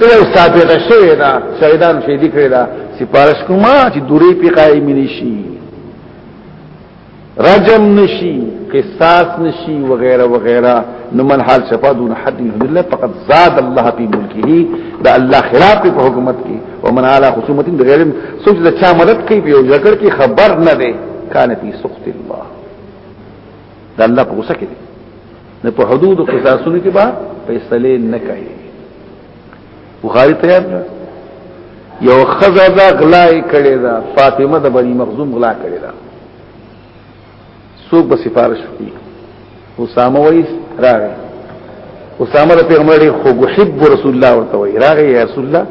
کړه او ثابته شوی دا شهیدان شهیدی کړی دا سپارش کوما چې دوری په قائم نشي رجم نشي قصاص نشي وغيرها وغيرها نو من حال شفا دون حد الحمد لله فقد زاد الله في ملكه دا الله خلاف په حکومت کې ومن على خصومت بغیر سوچ د چا مدد کوي په جګړه کې خبر نه ده کان فی سخط الله د الله په غوسه کې دي نه په حدود او قصاصونو کې به فیصله نه کوي بخاری تیار نه یو خزا دا غلای کړي دا فاطمه د بنی مخزوم غلا کړي دا څوک به سفارش کوي اسامه وایس راغی اسامه د پیغمبر خو محب رسول الله ورته وای راغی یا رسول الله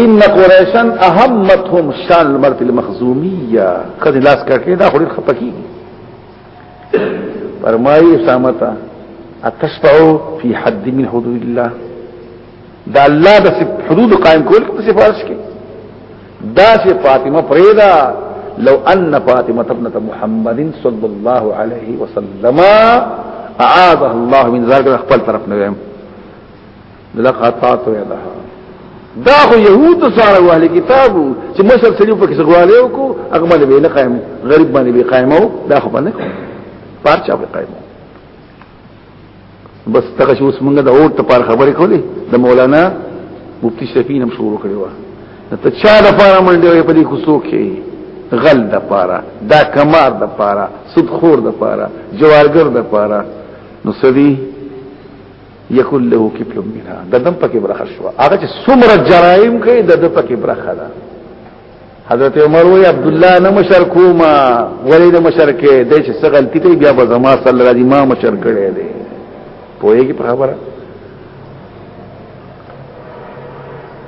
ان قريشا اهمتهم شان المرت المخزوميه قد لاس کړي دا خوري خپکی فرمایي سامتا اتشفعو فی حد من حدود الله دا الله د حدود قائم کول په سفارش کې دا چې فاطمه پرېدا لو ان فاطمه ابنه محمد صلی الله علیه وسلم اعاذ الله من ذلك خپل طرف نه لقطات ویلا دا خو يهود سره واهل کتابو چې مشر سړي په کې غواړي او کو اقبال به نه قائم غریب باندې به قائم او دا خو باندې پارچا به قائم بس تاسو اوس موږ د اور ته پر خبرې کولې د مولانا مفتی شفیع نم شروع کړی و ته چا د پاره منډه په دې کوڅو کې غل د پاره دا کمار د پاره سود خور د پاره جوارګر د پاره نو سدي یکل له کفل منها د دم پکې برخه شو هغه چې څومره جرایم کوي د د پکې برخه ده حضرت عمر وی عبد الله نه مشرکوما ولی نه مشرکه د چې څه غلطی کوي بیا به زما صلی الله علیه ما مشر کړي دي پوهیږي په خبره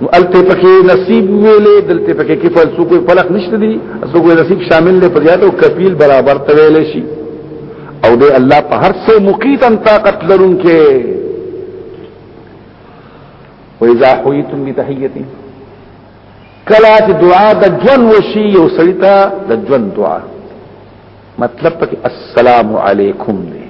نو الته پکې نصیب ویلې دلته پکې کې فلسو کوئی فلق نشته دي اسو کوئی نصیب شامل نه پدیات او کفیل برابر ته ویل شي او دې الله په هر څه مقیتا طاقت لرونکې و اذا حیتم بتحیتین کلا چې دعا د جون وشي یو سړی ته د جون دعا مطلب پکې السلام علیکم دی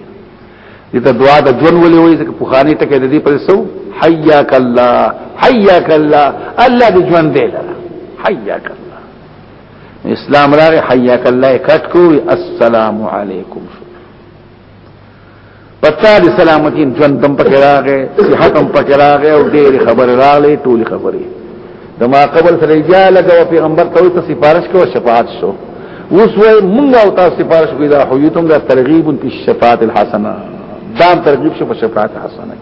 دته دعا د جون ولې وایي چې پوخانی ته کې د دې پر سو حیاک الله حیاک الله الله دې جون دی لره حیاک الله اسلام راغی حیاک الله کټ کو السلام علیکم پتا دې سلامتی ژوند تم پکې راغې صحت تم پکې راغې او ډېر خبر راغلې ټول خبرې د ما قبل سره جا لګو پیغمبر ته ته سفارش کو شفاعت شو اوس وې مونږ او تاسو سفارش کوي دا حیتم دا ترغیب په شفاعت الحسنه دا ترغیب شو په شفاعت حسنه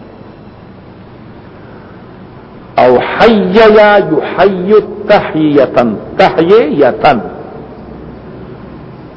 او حي يا يحيي تحية تحية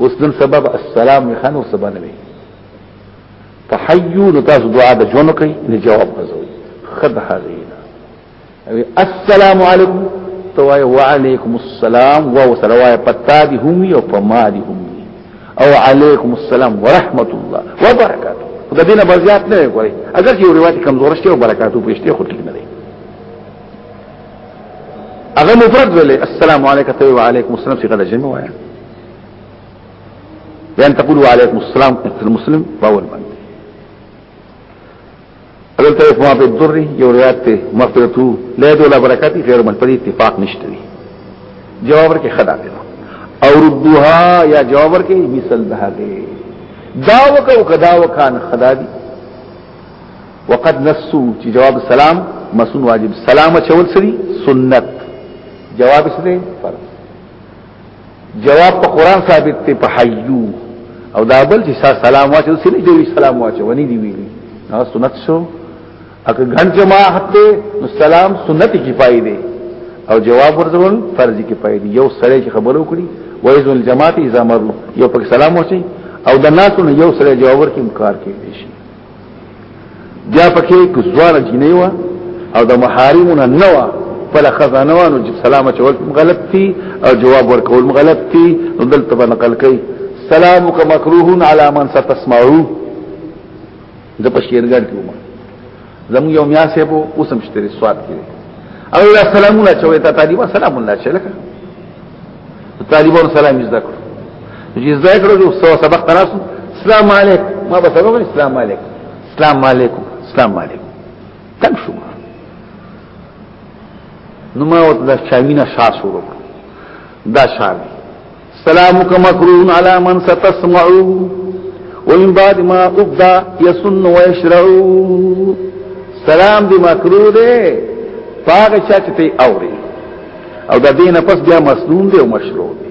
اوس نن سبب السلام خان او سبا نه وي فحيو نو تاسو دعا د ژوند کوي نه جواب غزوي خد حالینا السلام علیکم توای وعلیکم السلام واو سلوای پتا دی هم او پما دی هم او علیکم السلام ورحمت الله وبرکاته دا دینه بزیات نه کوي اگر چې روایت کمزور شته او برکاتو پېشته خو ټیک نه دی اغه مفرد ویلې السلام علیکم وعلیکم السلام څخه د جمع وایي بأن تقولوا عليكم السلام في المسلم فهو البند حضرت اسماء بن الدر یو روایت ته مغفرتو لا يدو لا برکاتی خیر من پر اتفاق نشته دی جواب ورکې خدا دی او ردوها یا جواب ورکې مثل ده دی دا وکاو کدا وکان خدا دی وقد نسو چې جواب سلام مسون واجب سلام چول سری سنت جواب سره فرض جواب په قران ثابت ته په حيو او دا بل چې سلام واچو سړي دی سلام واچو ونی دی ویلي نو سنت شو اګه ګڼ جماعت ته نو سلام سنت کفایه دی او جواب ورزول فرض کفایه دی یو سړی چې خبرو کړي وایذ الجماعت اذا مروا یو په سلام وشي او د ناس یو سړی جواب ورکړي کار کوي شي بیا پکې کوزوار جنیوا او د محارمونه نوا فلا خزانوانو چې سلام چول غلط تي او جواب ورکول غلط تي نو دلته په نقل کوي سلامك مكروه على من ستسمعو د پښیرګړ کې ومه زموږ یو میا سیبو اوسم شتري سواد کې او السلام علیکم چوي ته طالبہ سلام الله علیکم طالبان سلام زده کړو چې زده کړو چې استاد سبق تراسو السلام علیکم ما به سبق السلام علیکم السلام علیکم السلام علیکم تم شو نو ما وته دا شاوینه شاه شروع دا شاوی سلامک مکرون علی من ستسمعو ومن بعد ما ابدا يسن ويشرعو سلام دی مکرو دے پاگ چاچتے اوری او د دینه پس بیا مسنون دی او مشروع دی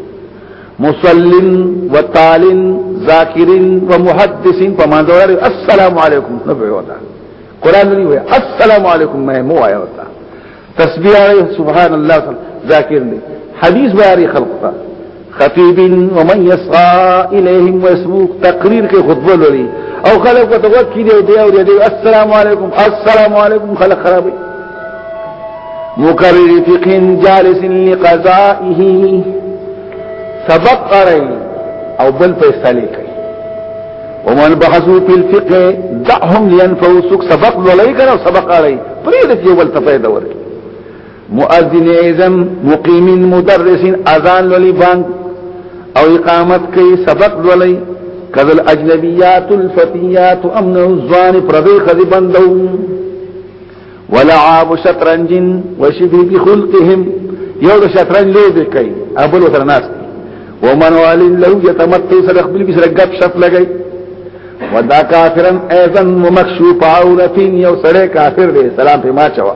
مصلن و تالن ذاکرین و محدثین په مانځور السلام علیکم نه به وتا قران دی وای السلام علیکم مې مو آیا وتا تسبیح سبحان الله ذاکر دی حدیث واری خلق ته خطیب ومن یسعا الیهم ویسموک تقریر کې خطبه لولي او خلق په توګه کې دی دی او دی السلام علیکم السلام علیکم خلق خراب مکرر فقه جالس لقضائه سبق قرأي او بل په استعلی کوي ومن بحثو فی الفقه دعهم لینفوسک سبق لولي کنه سبق قرأي پرې دې یو بل تفیده ورکړي مؤذن اعظم مقیم مدرس اذان للی بانک او اقامت کوي سبق للی کذل اجنبیات الفتیات امن الزوان پردی خذ بندو ولعاب شطرنج وشبه بخلقهم یو د شطرنج لوبه کوي ابل وتر ناس ومن وال له يتمتع سره خپل کې سره غب شپ لګي ودا کافرن ايضا ومخشوف عورتين یو سره کافر دی سلام په ما چوا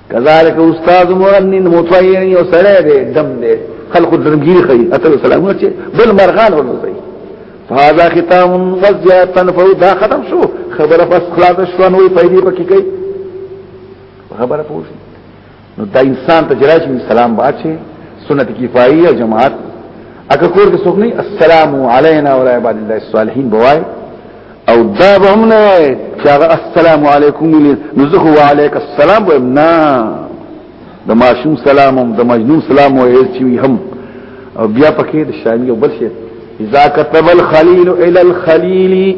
کذالک استاد مؤنن مطیع یو سره دې دم دې خلق درګی خي اتل سلام چې بل مرغان ورنه زي فهذا ختام وزیا تنفو دا ختم شو خبره پس خلاص شو نو پیدې پکې کوي خبره پوه نو دا انسان ته جراش سلام باچه سنت کفایه او جماعت اګه کور کې څوک نه السلام علینا وعلى عباد الله الصالحین بوای او دا به هم نه چې هغه السلام علیکم ویل نو زه خو علیک السلام وایم نه د ماشوم سلام هم د مجنون سلام وایي چې هم او بیا پکې د شامی او بل شي اذا كتب الخليل الى الخليل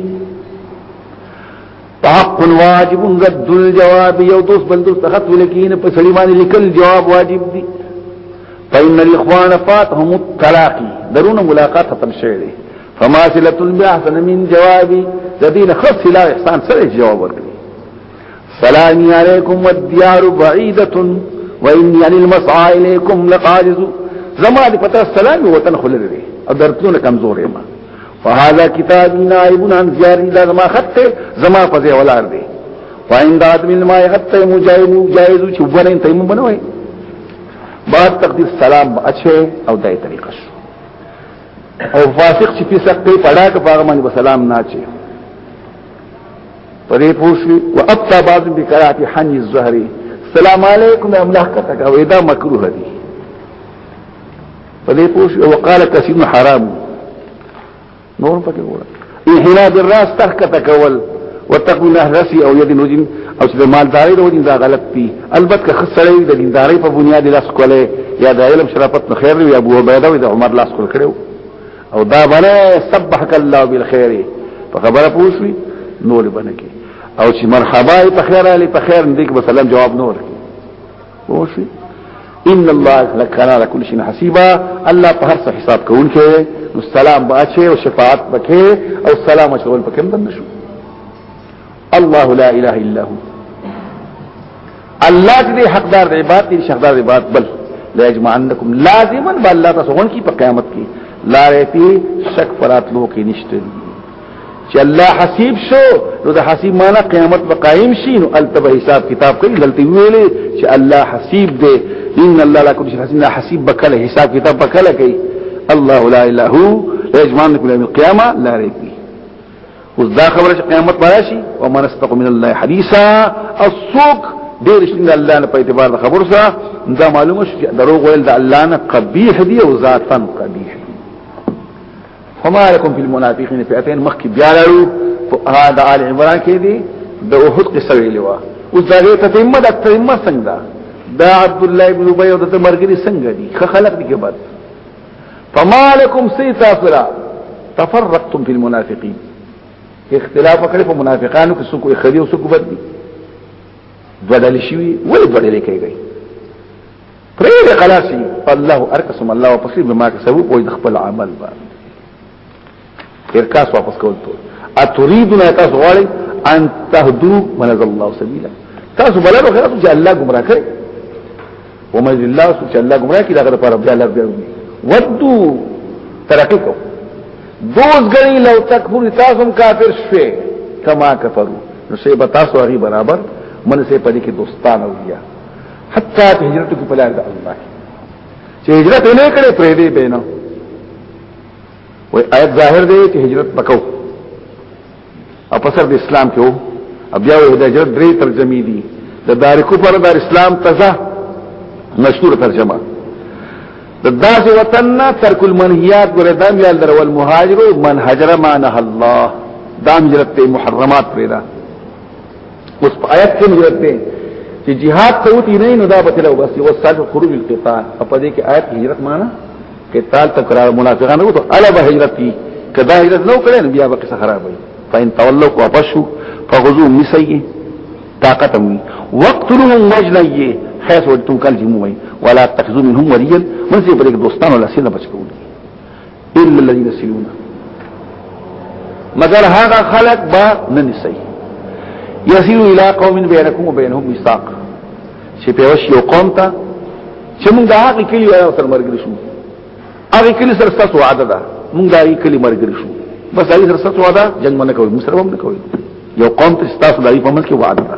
حق واجب رد الجواب یو دوست بل دوست خط ولکین په سلیمان لیکل جواب واجب دی فإن الإخوان فاتهم التلاقي درون ملاقات ختم شوه فما سلت البحث من جوابي ذبين خف لا احسان سره جواب ورکړي سلام عليكم والديار بعيدة واني عن المسعى اليكم لقارز زما دي پتا سلام وطن خلل دي او درتلون کمزور ما فهذا كتاب نائب عن زيار دا زما خط زما فزي ولار دي وعند عدم الماء حتى مجاهد جائز چې وبنه تیمم بنوي بعد تقدیر سلام اچھے او دای طریقه شو او فاسق چې په سختې پړا کې پاغه باندې بسلام نه چي پرې پوښي او ابتا بعض بکرات حني الزهري السلام علیکم املاح کته کا ودا مکروه دي پرې پوښي او قال کثیر حرام نور پکې وره انحنا د راس تخکته کول وتقو نه رسی او یدن وجن او چې مالداري د وجن دا غلط دي البته خسرې د دینداري په بنیاد لاس کولې یا د علم شرافت نه خیر وي ابو عبیده وي د عمر لاس کول کړو او دا بنا سبحك الله بالخير په خبره پوښوي نور بنه کې او چې مرحبا په خیر علي په خیر دې مثلا جواب نور کې وشي ان الله لکان على كل شيء حسيبا الله په هر څه حساب کوونکی نو سلام باچه او شفاعت پکې او سلام اچول پکې بند شو الله لا اله الا هو الله دې حقدار دی عبادت دې حقدار دی عبادت بل لا يجمعنكم لازما بالله تاسو غون کی په قیامت کې لا رتی شک فرات لو کې نشته چې الله حسیب شو نو د حسیب معنی قیامت به قائم شي نو التبه حساب کتاب کوي دلته ویلې چې الله حسیب دی ان الله لا كل شيء حسیب لا حسیب بکله حساب کتاب بکله کوي الله لا اله هو يجمعنكم يوم القيامه لا ريب فيه اوس دا خبره چې قیامت راشي او من استق من الله حدیثا السوق ډیر شین الله نه په اعتبار د خبر سره دا معلومه شي دروغ ویل د الله نه قبیح دی او ذاتن قبیح فما لكم في المنافقين فئتين مخکې بیا لرو هذا آل عمران کې دي د احد قصه ویلې و اوس دا غي تتمه د تتمه څنګه دا عبد الله ابن ابي او د مرګري څنګه دي خ خلق دي بعد فما لكم سيتافرا تفرقتم في المنافقين اختلاف کړي په منافقانو کې څوک خري او څوک بد دي بدل شي ولی بدل کېږي پرې دې خلاصي الله ارکسم الله واپس به ما کسبو او د خپل عمل باندې ارکاس واپس کول ته اتريدون تاسو غواړي ان تهدو من الله سبيلا تاسو بلانو خلاص چې الله گمراه کړي ومن الله سو چې الله گمراه کړي دا غره پر بیا الله بیا ودو ترقی کو دوز گئی لو تکفر تاسم کافر شوه کما کفرو نو سه بتا سو هغه برابر من سه پدې کې دوستان اویا حتی په هجرت کې په لار د الله چې هجرت نه کړي پرې دی بینه وای آیت ظاهر دی چې هجرت وکاو او په سر د اسلام کې وو بیا وې د هجرت درې ترجمې دي د دار کفر د اسلام تزه مشهور ترجمه د داس وطن ترک المنهیات ګره دام یال در ول مهاجر من هجر ما نه الله دام هجرت محرمات پرې ده اوس په آیت کې مجرد دی چې jihad ته وتی نه نو دا بتل او بس یو سال خروج القتال په دې کې آیت هجرت معنا قتال تکرار منافقانو وته الا به هجرت کی کدا هجرت نو کړي بیا به څه خراب وي فین تولوا وابشوا فغزو مسیه طاقت وي وقتلهم وجلیه حيث وجدتم کلجموي ولا تخزو منهم وليا من سي بريك دوستان ولا سينا بچکول الا الذين سلون مگر هغه خلق با نه نسی یسیرو الى قوم بینکم و بینهم مستاق چه پیوش یو قوم تا چه مونگ دا حقی کلی آیا سر مرگری شو آغی کلی سر ستاسو وعده دا مونگ دا آغی کلی مرگری شو بس آغی سر ستاسو وعده جنگ ما نکوی مصر بام نکوی یو قوم تا ستاسو دا آغی پمنس کی وعده دا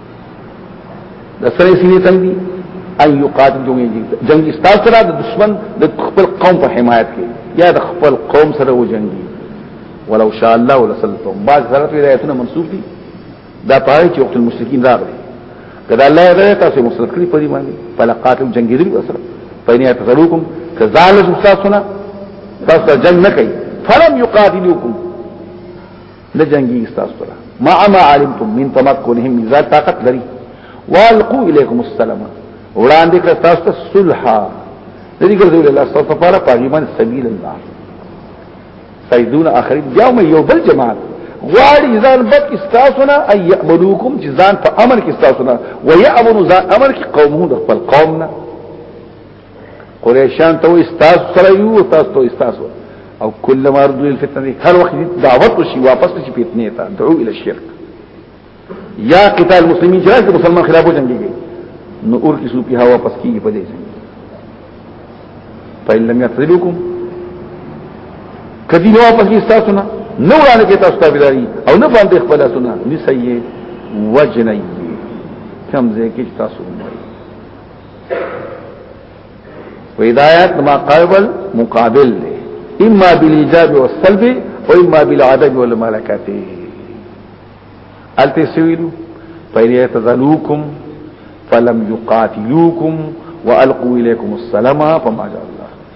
د سره سینې تنګ دي اي يقاتل جنگي جنگ استاد سره د دشمن د خپل قوم په حمایت کې یا د خپل قوم سره و جنگي ولو شاء الله ولسلتم بعض حضرت ولایتونه منسوخ دي دا پاره چې وخت المشرکین راغلي کدا الله غره تاسو مسلط کړی په دې باندې فلقاتل جنگي دي سره پاینه تزلوکم کذالک استاد سره تاسو جنگ نه کوي فلم يقاتلوکم نه جنگي استاذ پر ما ما علمتم من تمكنهم اذا طاقت لري والقوا اليكم السلام وړاندې کړ تاسو ته صلح دې ګرځول الله تاسو لپاره پاجمان سبیل الله سیدون اخرین بیا مې یو بل جماعت غواړي ځان بد استاسونه اي يعملوكم چې ځان په امر کې استاسونه ويعملوا ځان امر کې قومه د خپل قومنا قریشان ته استاد سره یو تاسو ته استاد او کله مرد الفتنه هر وخت دعوت وشي واپس شي فتنه ته دعو الى الشرك یا قتال مسلمین چې راځي مسلمان خلاف جنگيږي نو اور کی سوپی هوا پس کیږي په دې ځای په لم يقتلوكم کدی نو واپس کی تاسو نه نو وړاندې کې تاسو تابعداري او نه باندې خپل تاسو نه نسیه وجنیه کم ځای کې تاسو ما قابل مقابل له اما بالايجاب والسلب واما بالعدم والملكات التسويل فإن يتذلوكم فلم يقاتلوكم وألقوا إليكم السلام فما جاء الله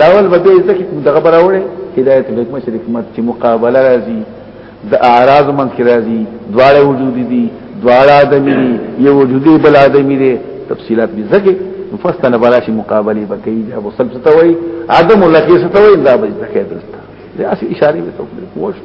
لاول به دې ځکه دغه براوړې هدایت الحکمه شریکمت چې مقابله راځي د اعراض من کې راځي دواړه وجود دي دواړه ادم دي یو وجود بل ادم دي تفصيلات به ځکه مفصله بلاش مقابله بکې دا ابو سلم ستوي عدم الله کې ستوي دا به ځکه دلته دا اسی اشاره به ته وښه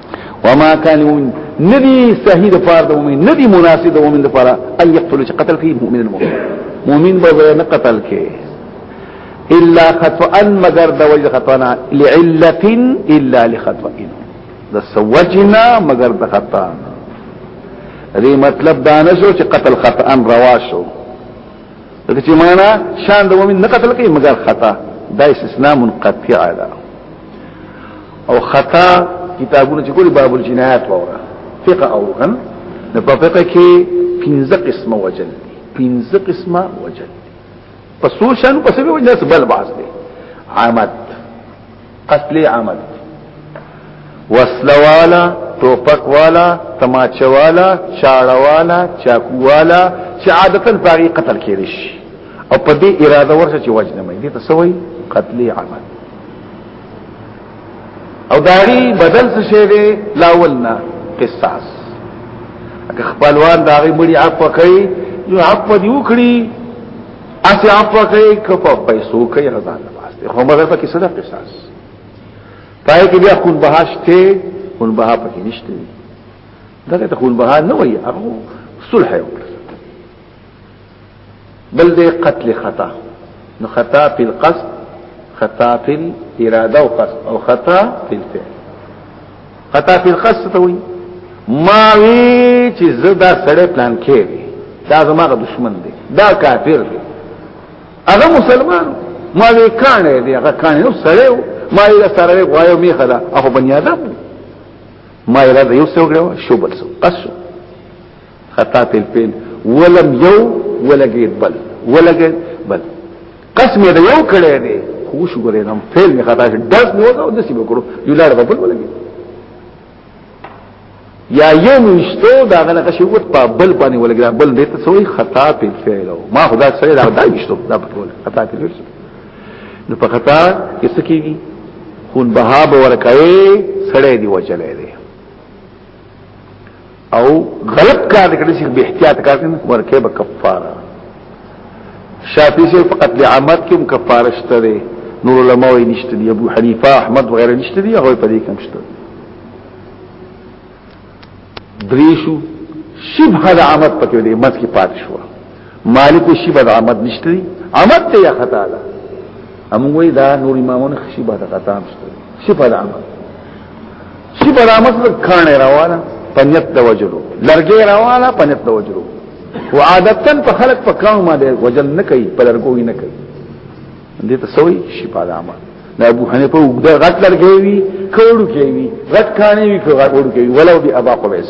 وما كانوا ندي صحيح د پاره د مؤمن ندي مناسب د مؤمن د پاره اي يقتل چې قتل کوي مؤمن المؤمن مؤمن به نه قتل کوي الا خطئا مگر د وجه خطانا لعله الا لخطئ د سوجنا مگر د خطا دې مطلب دا نه شو چې قتل خطئا روا شو دغه چې معنا شان د مؤمن نه قتل کوي مگر خطا دا استثناء منقطع ده او خطا کتابونه چې ګوري باب الجنایات وره فقه او کن نو په فقه کې پنځه قسمه وجل دي پنځه قسمه وجل دي په څو شانو په سبب وجل سبل باز دي عامت قتل عامت وسلوالا ټوپک والا تماچه والا چاړه والا چاکو والا چې عادتا باغی قتل کېږي او په دې اراده ورسره چې وجنه مې دي ته سوې قتل عامت او داری بدل څه شی دی لاولنا قصاص که خپلوان داغي مړي اپ کوي نو اپ دی وکړي اسی اپ کوي کپا پیسو کوي رضا نه واسطه خو مګر په کې صدا قصاص پای کې بیا خون بهاشته خون بها پکې نشته دغه ته خون بها نه وي هغه صلح یو بل دی قتل خطا نو خطا فی القصد خطا فی الاراده او قصد او خطا فی الفعل خطا فی القصد ته وایي ما وی چې زدا سړی پلان کې دا زما دشمن دی دا کافر دی هغه مسلمان ما وی کان دی هغه کان نو سړی ما یې سره غوايو می خدا هغه بنی آدم ما یې را یو څو غوايو شوبل څو قصو خطا تل پیل ولم یو ولګید بل ولګید بل قسم یې یو کړی دی خو شو ګورې نو فعل می خطا شي دز نو او دسی وکړو یو لار په بل ولګید یا یو مشتو دا غنه کشي وت په بل باندې ولګرا بل دې ته سوې خطا په فعل ما خدا سره دا دا مشتو دا په ټول خطا کې لري نو په خطا کې څه کیږي خون بها به ورکړي سړې دی وچلې دی او غلط کار کړی چې به احتیاط کار کوي ورکه به کفاره شافعی سے فقط لعامت کوم کفاره شته دی نور علماء یې نشته دی ابو حنیفه احمد وغیرہ نشته دی هغه په دې کوم شته دریشو شبه د عامت پکې دی مس کې پات شو مالک شبه د عامت نشته دی عامت ته یا خطا ده اموږي دا نور امامونه شبه د خطا نشته شبه د عامت سی برامت کانه روانه پنیت د وجلو لرګي روانه پنیت د وجلو او عادتا په خلق په کانو باندې وجل نه کوي په لرګوي نه کوي دې ته سوي شي په عامه د ابو حنیفه وګړه غټ لرګي وي کوړو کوي غټ کانه وي کوړو کوي ولو بي ابا قبيس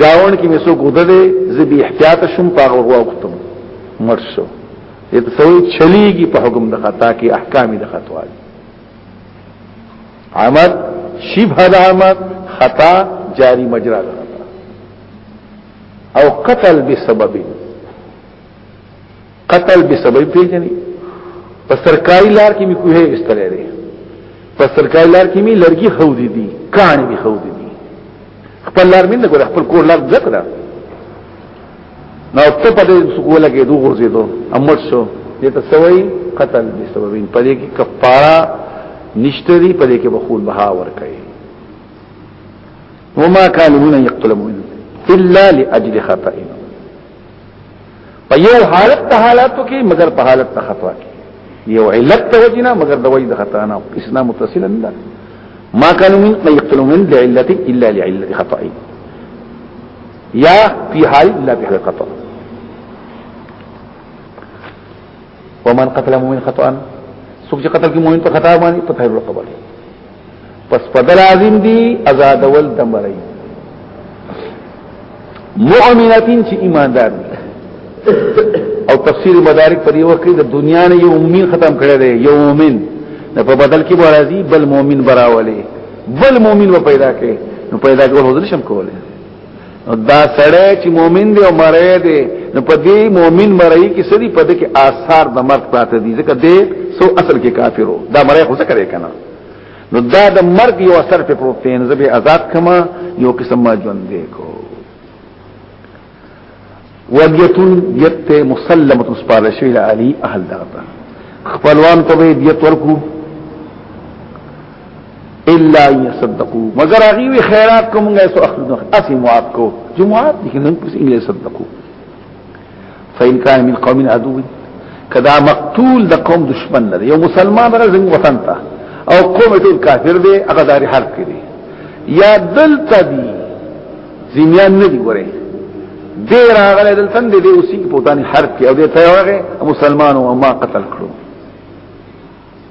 گاون کې مې څوک ودلې زه به احتیاط شم په هغه وختم مړ شو دې سوي چلیږي په حکم د خطا کې احکام د خطا دي عمد شبه د عمد خطا جاری مجرا او قتل بسبب قتل به سبب پیژني په سرکاري لار کې می کوه استلې لري په سرکاري لار کې می لرګي خو دي دي کاني می خو دي دي خپل لار مين نه ګره خپل کور لار ذکر نو ته په دې سکول کې دوه ورځې دوه امر شو دې ته سوي قتل به سبب په دې کې کفاره نشته دي په دې کې بخول بها ور کوي وما كان هنا يقتل مؤمن إلا لأجل خطئ په یو حالت ته حالاتو کې مگر په حالت ته خطا کې یو علت ته وجنا مگر د وجد خطا نه اسنا متصلا نه ما كان من ما يقتل من لعلة إلا لعلة خطأ يا في حال لا في حال خطأ ومن قتل مؤمن خطأ سوق قتل کی مؤمن په خطا باندې په تحریر قبر پس پدر لازم دی ازادول دمرئی مؤمنتین چی ایماندار دی او تفسیر مدارک پر یو کې د دنیا نه یو مؤمن ختم کړی دی یو مؤمن نه په بدل کې برازي بل مؤمن براولي بل مؤمن و پیدا کړي نو پیدا کول هو ځل شم کوله دا سړی چې مؤمن دی او مړی دی نو په دې مؤمن مړی کې سړي په دې کې آثار د مرګ پراته دي ځکه دې سو اصل کې کافرو دا مړی خو څه کوي کنه نو دا د مرګ یو اثر په پروت دی نو زه به آزاد کما یو قسم ما ژوند دی کو ودیت یت مسلمه سپارل شوی د علی اهل دغه خپلوان ته به دیت ورکو الا يصدقوا مگر هغه وی خیرات کوم غي سو اخلو اسی معاف کو جمعات دي کنه پس ان يصدقوا فإن كان من قوم عدو کدا مقتول د قوم دشمن لري یو مسلمان را زنګ وطن ته او قوم ټول کافر دي هغه داري حرب کړي یا دلته دي زمیان نه دی ګوره دې راغله دلته دې اوسې په پوتاني حرب کې او دې ته وغه مسلمانو ما قتل کړو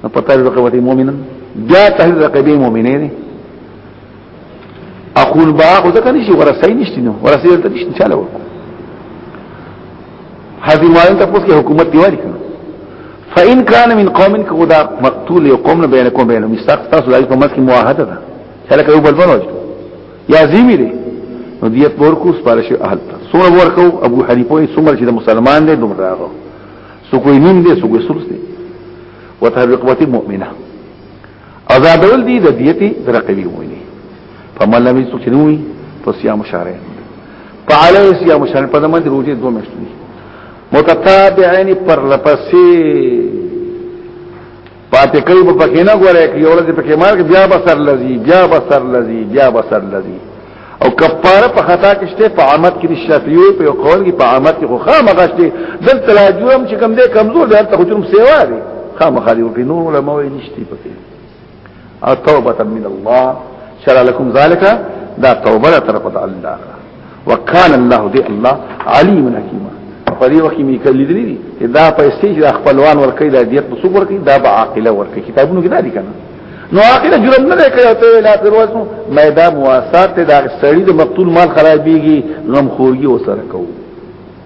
نو په تاریخ کې وتی مؤمنان بیا تحریر رقبه مؤمنه دي اقول با خو ځکه نشي ورسای نشته نو ورسای دلته نشته چاله وکړو هذه مالن تاسو کې حکومت دی وایي فإن كان من قوم كودا مقتول يقوم بينكم بينهم مستقص تاسو دایته مسکه معاهده ده کله کوي بلبل وځي یا زیوی دی نو دیت ورکو سپارش اهل ته سوره ورکو ابو حنیفه سومر چې مسلمان دی دومره راغو سو کوی نیم دی سو کوی سلس دی وته رقبه مؤمنه آزادول دی د دیتی درقبی مؤمنه فمن لم يسكنوي فصيام شهرين فعليه صيام شهرين په دمن روزه دوه میاشتې متتابعين پر لپسې پاتې کوي په پکې نه غواړي کې اول دې پکې مار بیا بسر لذي بیا بسر لذي بیا بسر لذي او کفاره په خطا کې شته په عامت کې شافعي په قول کې په عامت کې خو خامخا شته دل تلاجوم چې کم دې کمزور دی ته حجرم سیوا دی خامخا دی په نور علماء یې نشته پکې او توبه من الله شرع لكم ذلك دا توبه تر په الله وکال الله دی الله علیم حکیم په دې وخت می کلی دي دا پیسې چې خپلوان ورکړي دا دیت بسوب ورکړي دا به عاقله ورکړي کتابونو کې دا دي کنه نو عاقله جرم نه کوي ته لا دروازو مې دا مواسات ته دا سړی د مقتول مال خرابيږي نو مخورګي وسره کوي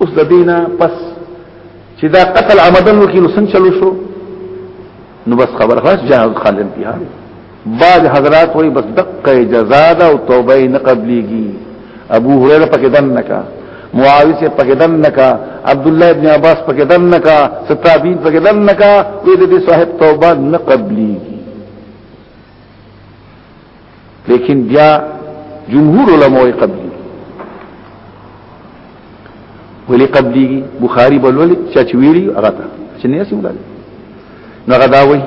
اوس د دینه پس چې دا قتل عمدن وکي نو څنګه چلو شو نو بس خبر خلاص جهاد خالد بها بعض حضرات وای بس دقه جزاء ده او توبه نه قبليږي ابو هريره پکې دن نکا معاویه سے پکې دن نکا عبد الله ابن عباس پکې دن نکا ستابین پکې دن نکا وې دې صاحب توبه نه قبليږي لیکن بیا جمهور علماء قبلی ولی قبلی بخاری بل ولی چا چې ویلی هغه ته چې نه سي ولاله نو هغه دا وایي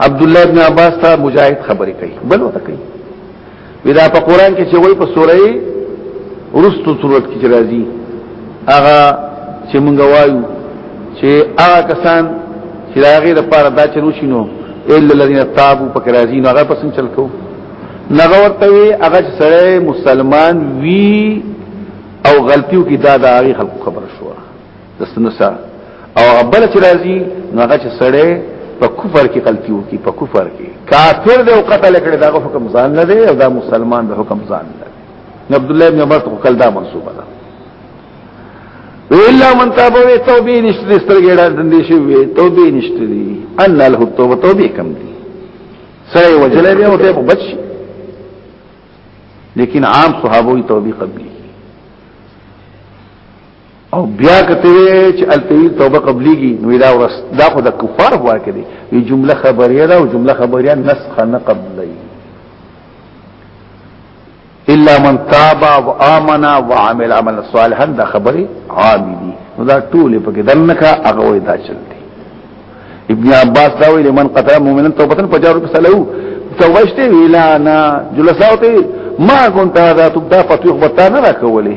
عبد الله ابن عباس ته مجاهد خبرې کوي بل وته کوي ودا په قران کې چې وایي په سورې ورستو صورت کې راځي هغه چې مونږ وایو چې هغه کسان چې هغه د پاره دا چلو شینو الا الذين تابوا فكرازين هغه پسند چل کو نغور ته هغه سره مسلمان وی او غلطیو کې دا د هغه خلق خبر شو دستنسا او بل چې راځي نو هغه چې سره په کفر کې غلطیو کې په کفر کې کافر دی او قتل کړي دا حکم ځان نه دی او دا مسلمان د حکم ځان نه عبد الله بن عباس خپل دا منصوبه ده ویلا من تابو وی توبې نشته سترګې ډار دندې شي وی توبې نشته دي ان له توبه توبې کم دي سره وجلې به وته په بچ لیکن عام صحابه توبې قبلي او بیا کته چې التوی توبه قبليږي نو دا ورس دا خو د کفار وای کړي وی جمله خبريه ده او جمله خبريه نسخه نه قبلي الا من تاب وامن وعمل عمل صالحا دا خبري عاملي نو دا ټول په کې دنه کا هغه وای دا چلتي ابن عباس دا ویل من قتل مؤمنا توبه فجار فسلو توبشته ویلا نا جلساوته ما كنت هذا تبدا فتوخ بتانه را کولې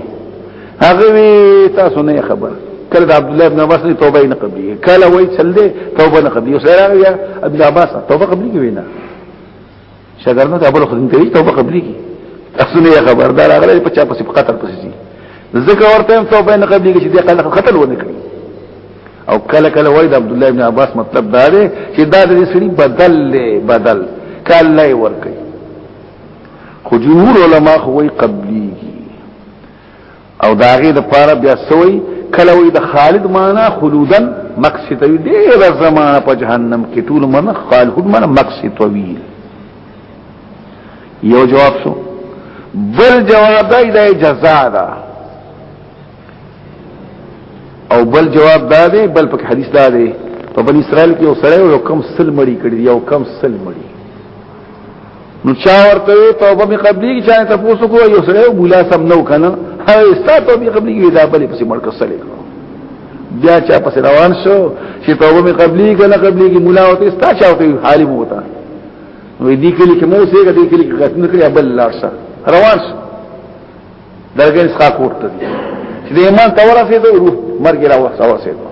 هغه وی تاسو نه خبر کله عبد الله ابن عباس توبه نه قبلي کله وای چل دې توبه نه قبلي سره ابن عباس توبه قبلي وینا شګرنه د ابل خدمت کوي توبه قبلي کی تاسو نه خبردار اغله په چا پسې په قطر پسې دي ذکر ورته توبه نه قبلي کی چې د قتل قتل ونه کړی او کله کله وای د عبد الله ابن عباس مطلب دا دی چې دا د سړي بدل له بدل کله ور کوي خو جمهور علما خو وی قبلي او داغه د پاره بیا سوی کله وی د خالد معنا خلودن مقصد وی ډیر زمانہ په جهنم کې ټول من خالد معنا مقصد طویل یو جواب شو بل جواب دا د جزاء دا او بل جواب دا دی بل په حدیث دا دی په بنی اسرائیل کې یو سره یو کم سل مړی کړی یو کم سل مړی نو چا ورته توبه می قبلي کی چانه تاسو کو یو سره بولا سم نو کنه هغه ستا توبه می قبلي کی دا بلې پسې مرکز سره بیا چا پسې روان شو چې توبه می قبلي کنه قبلي کی مولا وته ستا چا وته حالي موتا وې دې کلی کې مو سیګه دې کلی کې غتن کړی ابل لارشه روان شو درګه انسخا کوټه دي چې د ایمان تورسه ته روح مرګ را وسوسه ته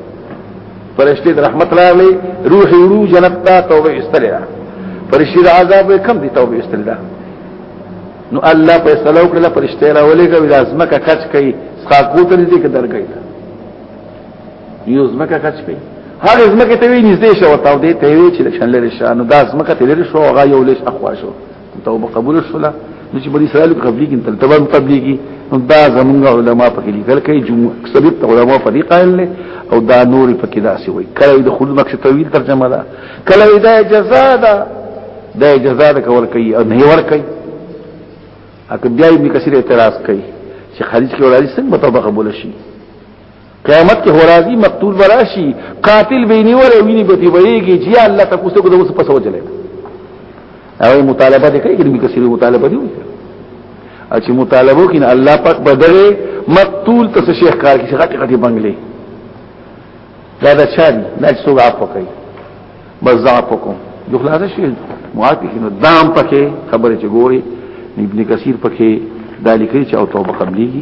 فرشتي رحمت الله علی روح ورو جنت ته توبه استلیا فرشتي عذاب کم دي توبه استلیا نو الله په سلام کړل فرشتي را ولېګه وی لازمه کا کچ کوي سخا کوټه دي کې درګه یو زمکه کچ کوي هغه زمکه ته وی نږدې شو تاو دې ته وی چې شنل رشانو دا زمکه ته لري شو هغه یو لښ اخوا شو توبه قبول شولا نو چې بني اسرائیل قبلي کې تل تبان قبلي کې نو دا زمونږ علما په کې لیکل کوي جمهور اکثریت علما په دې قائل نه او دا نور په کې داسې وي کله د خود مقصد طویل ترجمه ده کله دا جزاء ده دا جزاء ده کول کوي او نه ور کوي اګه بیا یې کثیر اعتراض کوي چې خارج کې ولادي څنګه توبه قبول شي قیامت کې هورازي مقتول براشي قاتل به نیول او ویني به دیږي چې الله تاسو کو د اوس په سوچلې او مطالبه دې کوي چې کثیر مطالبه دی او چې مطالبه کین الله پاک بدله مقتول ته شیخ کار کې غټي غټي بنگلې دا د شان د څوګ اپ کوي بس ضعف کوم جو خلاص شي معافي کینو دام پکې خبره چې ګوري ابن کثیر پکې دالیکي چې او توبه قبليږي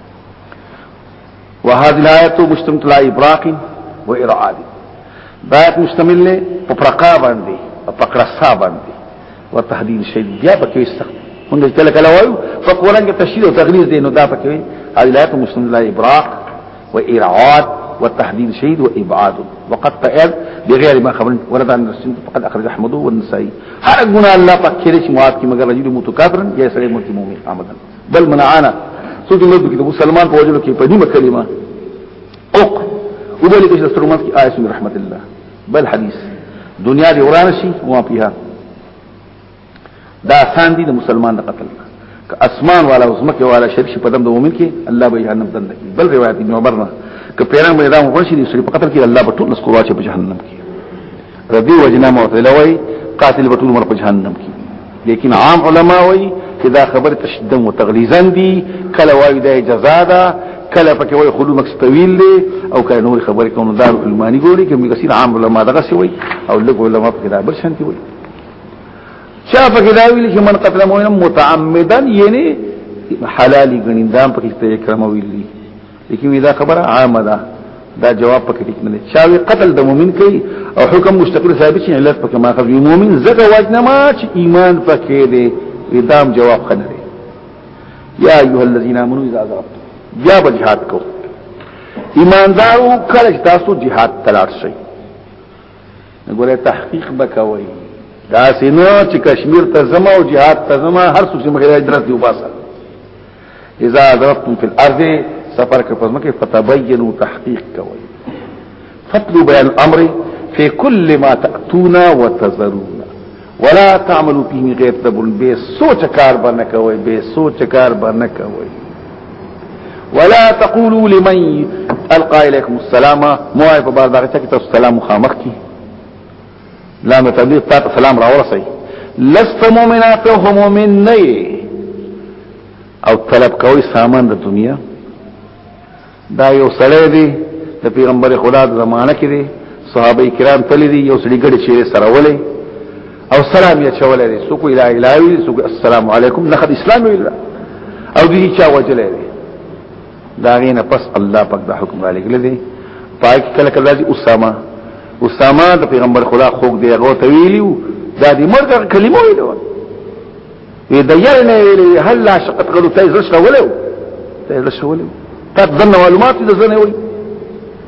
وهذه الآية مشتملة على إبراق وإرعاد دایت مشتمل له په پرقا باندې او پکړسا باندې او تهدید شدید یا پکې سخت موږ کله کله وایو په قران کې تشریح او تغلیظ دی نو دا پکې وي الایات مشتمل له ابراق و ارعاد و تهدید شدید و ابعاد وقد تعد بغیر ما خبر ورد عن رسول فقد اخرج احمد والنسائي هر ګنا الله پاک کې چې مواد کې مگر رجل متکبر یا سره مؤمن آمدن بل منعانا سوچ لږ کې د مسلمان په وجلو کې په دې کلمه اوق وبل کې د سترمنس کې آیت من رحمت الله بل حدیث دنیا دی وران شي او پیها دا آسان دي د مسلمان د قتل که اسمان والا او زمکه والا شرک شي په دم د مؤمن کې الله به جهنم دنه کې بل روایت ابن عمر نه که پیران مې دا مغشي دي سړي په قتل کې الله به ټول نسکو واچي په جهنم کې ردی وجنا معتزله وای قاتل به ټول عمر په جهنم کې لیکن عام علما وای چې دا خبره تشدد او تغلیظا دي کله وای دا جزا ده کله پکې وای خلود مکس طویل دي او کله نور خبره کوم دار علماني ګوري کې موږ سین عام علما دغه سی وای او لګ علما په دا بل شانتي وای چا پکې دا ویل چې من قتل مؤمنا متعمدا یعنی حلالي غنیندام پکې ته کرم ویلي لیکن دا خبره عامه ده دا جواب پکې ټیک نه چاوي قتل د مؤمن کوي او حکم مستقل ثابت شي علت پکې ماخذ وي مؤمن زګه واجنه ما چې ایمان پکې دی ادام جواب کنه دی یا ایه الذین آمنو اذا ضربتم یا بجهاد کو ایماندارو کله تاسو جهاد تلار شي ګوره تحقیق بکوي دا سينو چې کشمیر ته زما او جهاد ته زما هر څه چې مخې راځي درته وباسه اذا ضربتم في الارض سفر کې پزما کې فتبينوا تحقيق کوي فتلو بيان امر في كل ما تاتونا وتذرون ولا تعملوا فيه غير تبل به سوچ کار باندې کوي به سوچ کار باندې کوي ولا تقولوا لمن القى اليكم السلام موعد بعد ذلك تاسو سلام خامخ کی لام تبلیغ تا ته سلام راورسي لست مؤمنا ته هم مؤمن نه او طلب کوي سامان د دنیا دا یو سړی دی د پیغمبر خدا د زمانه کې دی صحابه کرام تللی دی یو سړي ګډه چیرې سره ولې او سلام یې چولې دی سو کو اله الهي سو السلام علیکم نخد اسلام ویل او دې چا وجلې دا غینه پس الله پاک دا حکم را لګل دي پاک کله کله دي اسامه اسامه د پیغمبر خدا خوګ دی هغه ته ویلو دا دې مرګ کلمه ویلو وی د یل نه ویلو هل لا شقت غلو تای زش ولو تای زش ولو تا ځنه معلومات د ځنه وی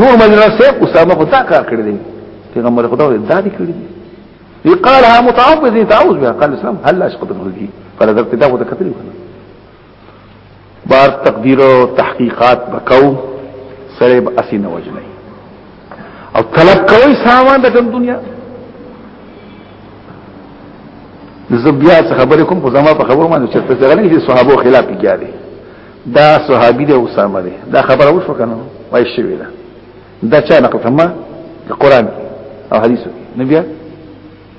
نور مجلس صاحب اسامه خو تا کار کړی دی پیغمبر خدا وی دا دی کړی دی قالها متعوذ تعوذ بها قال اسلام هل اشقد الرجي فلا درت دا وته کتلی کنه بار تقدیر او تحقیقات بکاو سره به اسین وجنه او طلب کوي سامان د دنیا زبیا څه خبرې کوم په زما په خبرو باندې چې څه غلنګي صحابه خلاف کیږي دا صحابي دی اسامه دی دا خبره وشو کنه وای شوی دا دا چا نقل کما قرآن او حدیث کې نبي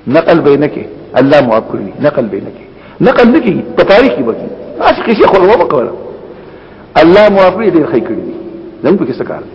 نقل بینکه الله معقول نقل بینکه نقل نکي په تاریخ کې بکی اسی کسی خو وو وکړه الله معقول دې خې کړی دي زموږ په څه کار دی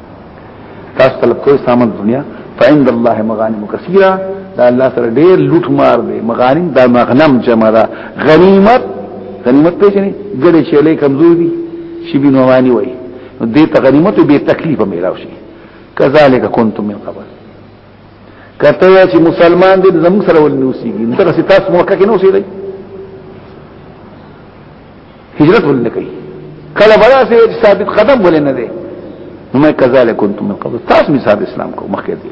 تاسو طلب کوئ سامان دنیا فعند الله مغانم کثیره دا الله سره ډیر لوټ مار دی مغانم دا مغنم جمع دا غنیمت غنیمت پیژنې ګړې چې له کمزوري دي شي بنو معنی وای نو دې ته غنیمت به تکلیف ملاو شي کذالک کنتم من قبل کته چې مسلمان دې زموږ سره ولنوسیږي نو تاسو تاسو موقع کې نو اوسېږئ هجرت ولنه کوي کله بلا سي ثابت قدم ولنه دي ما كذلك كنتم من قبل تاس مي صاحب اسلام کو مخکې دي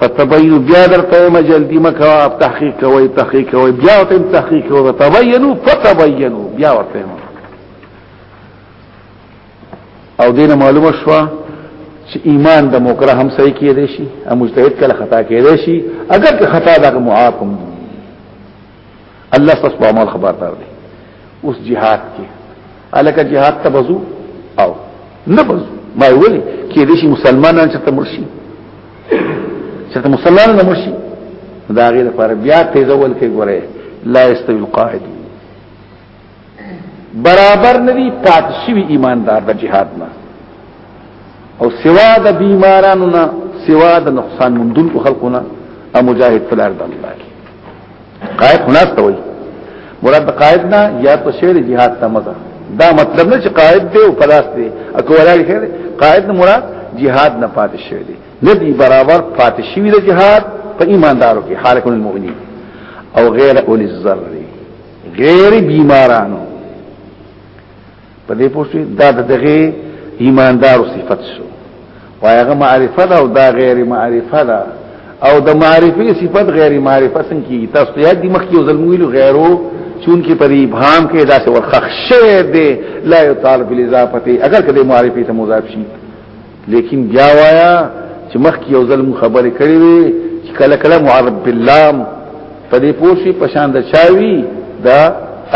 فتبين بیا درته مجل دي مکه اپ تحقیق کوي تحقیق کوي بیا ته تحقیق کوي تبينوا فتبينوا بیا ورته او دینه معلومه شوه چې ایمان د مکره هم صحیح کېدې شي او مجتهد کله خطا کېدې شي اگر که خطا دغه معاف هم الله ستاسو په عمل خبردار دی اوس جهاد کې الکه جهاد ته بزو او نه بزو ما ویلي کې دې شي مسلمانان چې ته مرشي چې ته مسلمان نه مرشي دا غیر پر بیا تیزول کې ګوره لا استوی القاعدون برابر ندی پات شوی ایماندار د جهاد نه او سوا د بیمارانو نه سوا د نقصان مندون کو خلقونه او مجاهد فلار د الله کی قائد خلاص ته وای مراد د قائد نه یا په شعر جهاد ته مزه دا مطلب نه چې قائد دی او فلاس دی اکو ولاړ خیر قائد نه مراد جهاد نه پات شوی دی ندی برابر پات شوی د جهاد په ایماندارو کې حالکون المؤمنین او غیر اولی الضرر غیر بیمارانو په دې پوښتې دا دغه ایماندار صفت شو وایغه معرفت او دا غیر معرفت دا او د معرفي صفت غیر معرفه څنګه کی تاسو ته یاد دي مخکې ظلمویلو غیرو چون کې پر ابهام کې داسې ورخښ شه دي لا یطالب الاضافه اگر کله معرفي ته مضاف شي لیکن بیا وایا چې مخکې یو ځل خبرې کړې وي چې کله کله معرب باللام په دې پوښي پشان د چاوي دا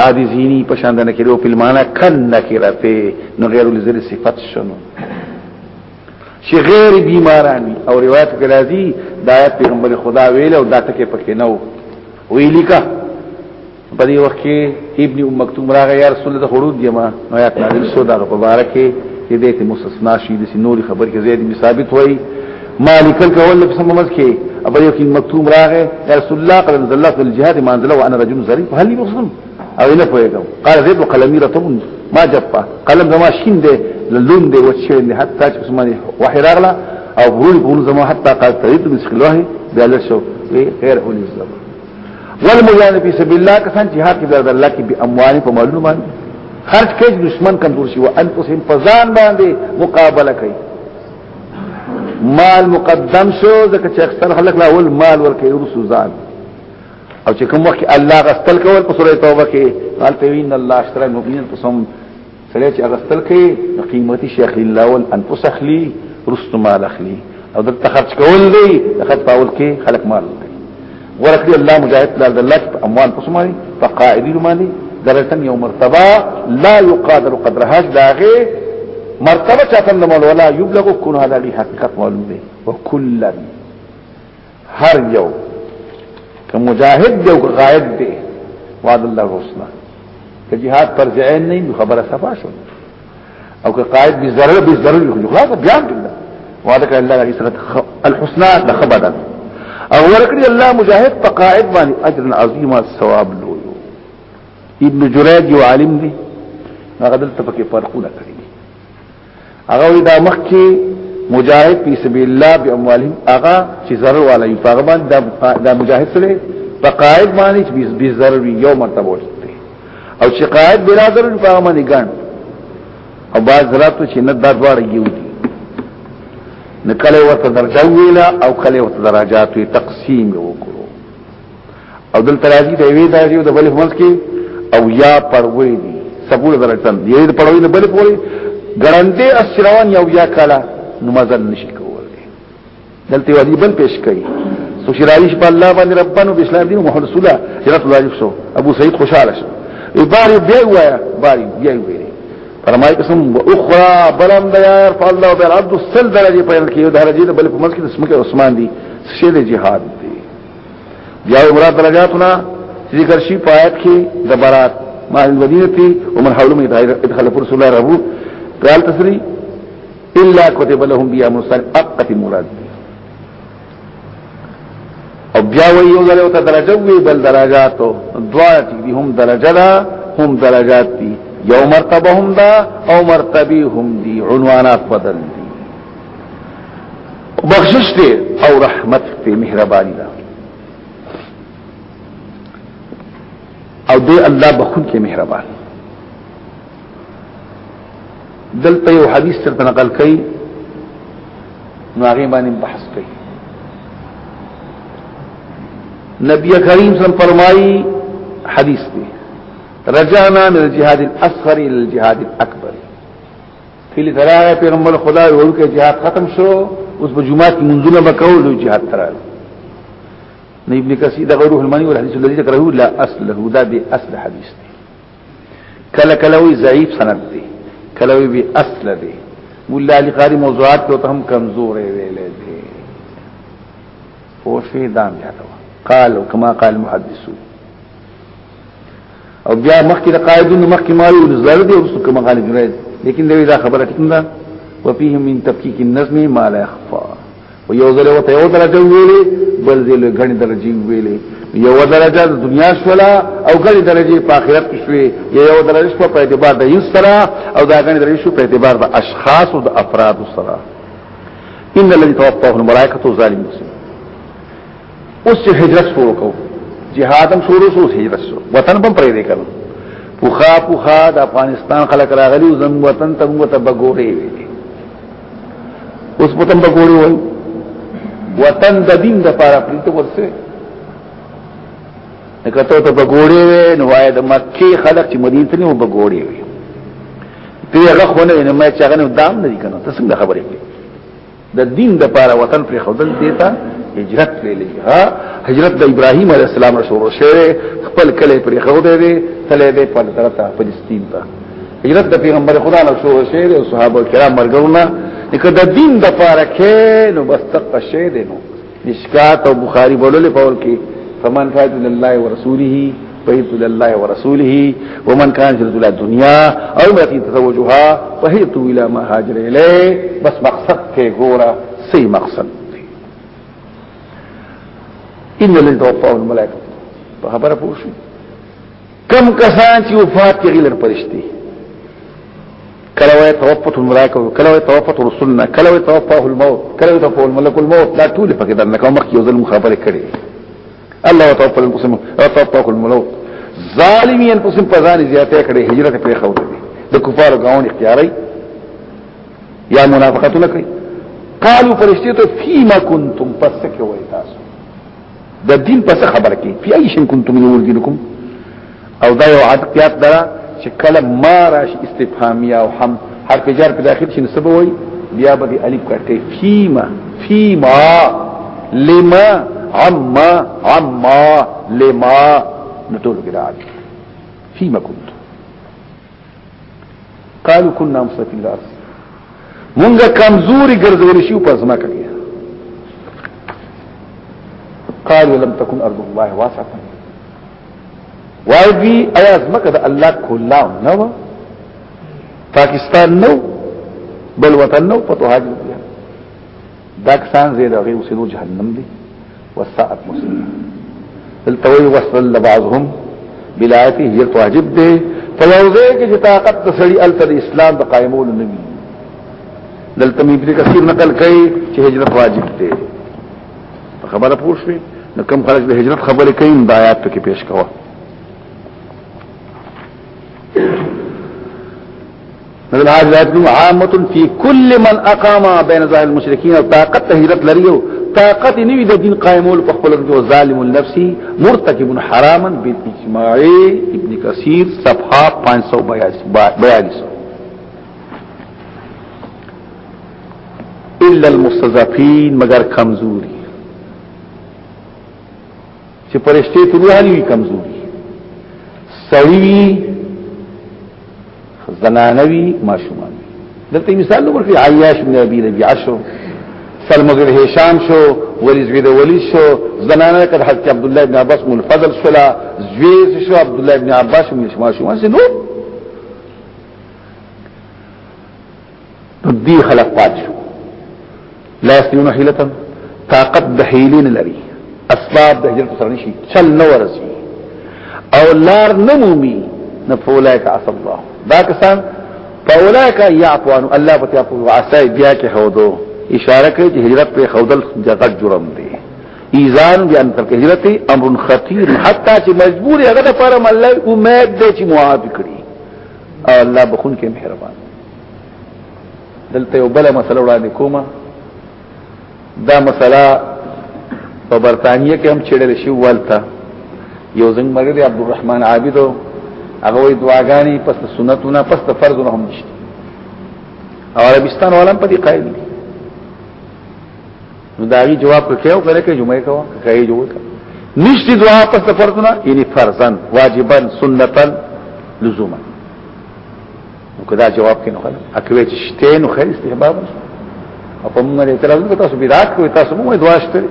عادي زینی پشان د نکرو په معنا کن نکرته نو غیر لزل صفت شنو چې غیر بیماران او روایت کې راځي دا پیغمبر خدا ویل او دا ټکي پکې نه ویلی کا په دې وخت کې ابن ام مکتوم راغی یا رسول الله خړود یما نو آیات نازل شو دا په بار کې چې دې ته مستثنا شي د نور خبر کې زید بن ثابت وای مالک الکول په سممز کې ابو یقین مکتوم راغی یا رسول الله قد انزل الله في الجهاد ما انزل وانا رجل ظريف هل لي مخصم او نه پوهیږم قال زید قلمي رطب ما جفا قلم زما شین دی لون دی وچین دی حتی چې عثمان وحی راغله او ورول ورول زما حتی قال تريد من سخلوه بیا لشو غیر هو لزما والمجاهد فی سبیل الله کسان جهاد کې د الله کې به اموال په مالونو باندې خرج کوي دشمن کمزور شي او انفسهم فزان باندې مقابله کوي مال مقدم شو ځکه چې اکثر خلک لا اول مال ورکې رسو ځان او چې کوم وخت الله غستل کول په سورې توبه کې قال ان الله اشترى المؤمنين انفسهم سړی چې اغستل کوي د قیمتي شي اخلي لاول انفس اخلي رست مال اخلي او دلته خرج کول دی د خرج پاول کې خلق مال دی ورکړي الله مجاهد لال الله په اموال قسمه په قائدي باندې درته یو مرتبه لا يقادر قدرها داغه مرتبه چاته نه مولا یبلغ کن هذا لحقیقت معلوم دی وکلا هر یو که مجاهد دی او که غائب دی وعد الله الحسنى که جهاد پر ځای نه وي خبره صفا شو او که قائد به ضرر به ضرر وي خو خلاص بیا الله وعده کړ الله هغه سره الحسنى د خبره او ورکړي الله مجاهد په قائد باندې اجر عظیم او ثواب لوی ابن جريج یو عالم دی هغه دلته پکې فرقونه کړی هغه وی دا مخ کې مجاهد په سبیل الله باموالهم هغه چې zarar والا یو هغه باندې دا مجاهد سره په قائد باندې چې به zarar وی یو مرتبه وشته او چې قائد بلا zarar په هغه باندې ګڼ او باز زراتو چې نه دا دواړه یو دي نکله ورته درجه ویلا او کله ورته درجات وی تقسیم وکړو او دلته راځي د وی دا یو د بل ملک او یا پروي دي سبول درکتن یی د پروي نه بل پوري ګړندې اسروان یو یا کالا نو مزل نشي کول دلته ولی بل پیش کوي سو شرایش په الله باندې ربانو اسلام دین محمد رسول الله رسول الله یوسو ابو سعید خوشاله شو باری بیا وایا باری بیا ویری فرمای قسم و اخرى بلم دیار فالله بیر عبد السل درجه پیدا کیو درجه بل په مسجد اسمه عثمان دی شیر جهاد بیا مراد درجاتنا ذکر شي پایت کې د برات ما المدینه ومن حولهم يدخل فرس الله ربو قال تسری الا كتب لهم بها مسلم اقت مراد او بیا وی یو ځل او ته درجه وی بل درجاتو دوا چې دي هم درجه ده هم درجات دي یو مرتبه هم ده او مرتبه هم دي عنوانات بدل دي بخشش دے او رحمت دے مہربانی دا او دے اللہ بخون کے مہربان دل پہ یو حدیث تر نقل کئی نو هغه باندې بحث کوي نبی کریم صلی الله فرمایي حدیث دی رجعنا من الجهاد الاصغر الى الجهاد الاكبر کلی تراغه پیغمبر خدا ویل کې جهاد ختم شو اوس په جمعه کې منځونه وکول او جهاد تراغه نه ابن کثیر دغه روح المانی ول حدیث الذي ذکره لا اصل له دا به اصل حدیث دی کله کله وی ضعیف سند دی کله وی به اصل دی مولا علی قاری موضوعات ته هم کمزور ویلې دي او شی دام یادو قال كما قال محدثون او بیا مخکې د قائدون مخکې مالو زړه دی او څه کوم غالي جوړه لیکن دوی دا خبره ټیک نه وفيهم من تفكيك النظم ما لا يخفى ويو ذره وته یو درجه ویلې بل دې له غني درجه ویلې یو درجه د دنیا شولا او غني درجه په آخرت کې شوې یو درجه شو په اعتبار د یو سره او دا غني درجه شو په اعتبار د اشخاص او د افراد سره ان الذي توفاه الملائکه ظالم مسلم اوس چې هجرت شروع کو جهاد هم شروع شو هجرت شو وطن هم پرې دی کړو پوخا پوخا د افغانستان خلک راغلي زم وطن ته موږ ته بګوري وي اوس په تم بګوري وای وطن د دین د پاره پرې ته ورسه نکته ته بګوري وي نو وای د مکه خلک چې مدینه ته نه بګوري وي پیغه خونه نه مې چاغنه دام نه دي کنه ته څنګه خبرې کوي د دین د پاره وطن پر خودل دیتا هجرت ویلې ها هجرت د ابراهیم علی السلام شروع شوه خپل کله پر خوده دی تله دی په درته فلسطین ته هجرت د پیغمبر خدا نه شروع شوه او صحابه کرام مرګونه کله د دین د پاره کې نو بس تقشه دي نو مشکات او بخاری بولل په ور کې فمن فات لله ورسوله فهيت لله ورسوله ومن كان يريد الدنيا او ما في تزوجها فهيت الى ما هاجر اليه بس مقصد کې ګوره سي مقصد دی ان لن توفوا الملائکه په خبره پوښي کم کسان چې وفات کېږي لر پرشتي کله وای توفت الملائکه کله وای توفت رسولنا کله وای توفاه الموت کله وای توفاه الملك الموت دا ټول پکې درنه کوم مخ یو ځل مخابره کړي الله توفى القسم توفاه الموت ظالمي انفسهم په ځان زیاته کړي هجرت پرې خو دي د کفارو غاون اختیاري یا منافقتونه کوي قالوا فرشتي ته فيما كنتم پس کې وای تاسو د دین په خبره کې فی ای شین کنتم یول دینکم او دا یو عادت یاد دا چې کله ما راش استفهامیه او هم حرف جر په داخل شي نسب وای بیا به الف کټه فیما فیما لما عما عما لما نتول کې راځي فیما کنتم قالو كنا مستفين الارض مونږه کمزوري ګرځول شي په ځمکه کې قالوا لم تكن ارض الله واسعه واجي ايا ځمکه د الله کولا نه و پاکستان نو بل وطن نو پتو حاجی دا کسان زید هغه وسیلو جهنم دی وساعت مسلم دلتوی وصل بعضهم بلایتی هجرت واجب دی فیوزه کې چې طاقت د سړی التر اسلام د قائمول نبی دلته مې ابن کثیر نقل کړي چې هجرت واجب دی خبره پوښوي نو کوم خلک د هجرت خبره کوي د آیات کې پیش کوه نظر حاج راتلو عامت فی کل من اقام بین ظاهر المشرکین او طاقت تهیرت لري او طاقت نیوی د دین قائمول په خپل کې او ظالم النفسی مرتکب حراما بالاجماع ابن کثیر صفحه 542 الا المستضعفین مگر کمزوری چې پرشته ته ویل وی کمزوري سړی زنانوي ماشومان دلته مثال ورکړي عیاش بن ابي ربيعه شو سلمګر هشام شو ولید وی د ولی شو زنانه کړه حضرت عبد الله بن عباس مول فضل شلا زوی شو عبد الله بن عباس مول شما شو نو دی خلق پات شو لا يستيون حيلة طاقت د حیلین لري اسباب د هجرت سره نشي چل نه ورسي او لار نمومي نه فولایک عصى الله دا کسان فولایک يعفو عن الله پتي عفو عسى بیا کې هودو اشاره کوي چې هجرت په خودل جګړه جرم دی ایزان بیا ان تر هجرت امر خطیر حتی چې مجبور هغه لپاره مله امید دې چې معاف کړي او الله بخون کې مهربان دلته یو بل مسله وړاندې کومه دا مسله په برتانیې کې هم چېړل شي ولته یو زنګ مرګ دی عبدالرحمن عابد هغه وی دعاګانی پس سنتونه پس فرضونه هم نشته او عربستان ولم په دې قائل دي نو دا غي جواب کړو کړه کې جمعه کوه کوي جوړ نشتی دعا پس فرضونه یعنی فرضا واجبا سنتا لزوما کدا جواب کینو خل اکوي چې شته نو خیر استحباب او په موږ اعتراض وکړ تاسو بدعت کوئ تاسو موږ دواښته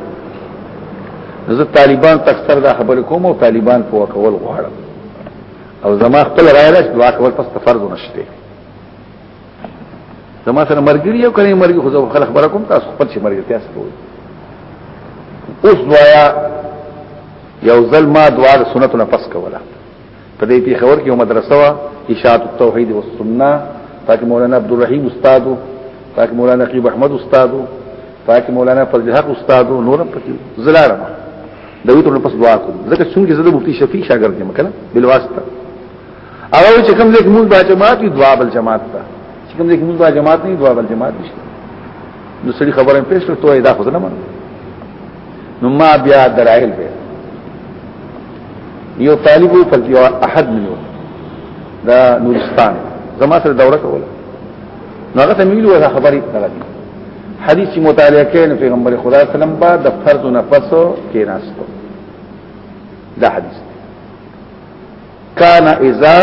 زه طالبان تکثر دا خبر کوم او طالبان په وکول غواړم او زما خپل رائے ده چې دعا کول پس فرض نشته زما سره مرګري یو کړي مرګي خو زه خلک خبره کوم تاسو خپل شي مرګ تاسو کوی اوس دعا یو ځل ما دعا سنتو نه پس کوله په دې پیښور کې یو مدرسه وا اشاعت التوحید والسنه پاک مولانا عبدالرحیم استاد پاک مولانا نقیب احمد استاد پاک مولانا فضل حق استاد نور پکې زلارم دوی ته پس دعا کوم ځکه څنګه زده مفتی شفیع شاګرد یم کنه بل واسطه هغه چې کوم ځای موږ با جماعت وی دعا بل جماعت ته چې کوم ځای موږ با جماعت نه دعا بل جماعت نشته نو سړي خبره پېښه توه دا خو نه منم نو ما بیا درایل به یو طالب په یو احد منو دا نورستان زما سره دوره کوله نو هغه ته ویلو دا خبرې کړې حدیث مطالعه کین پیغمبر خدا صلی الله علیه وسلم با د فرض نه پسو کې ناستو دا حدیث کان اذا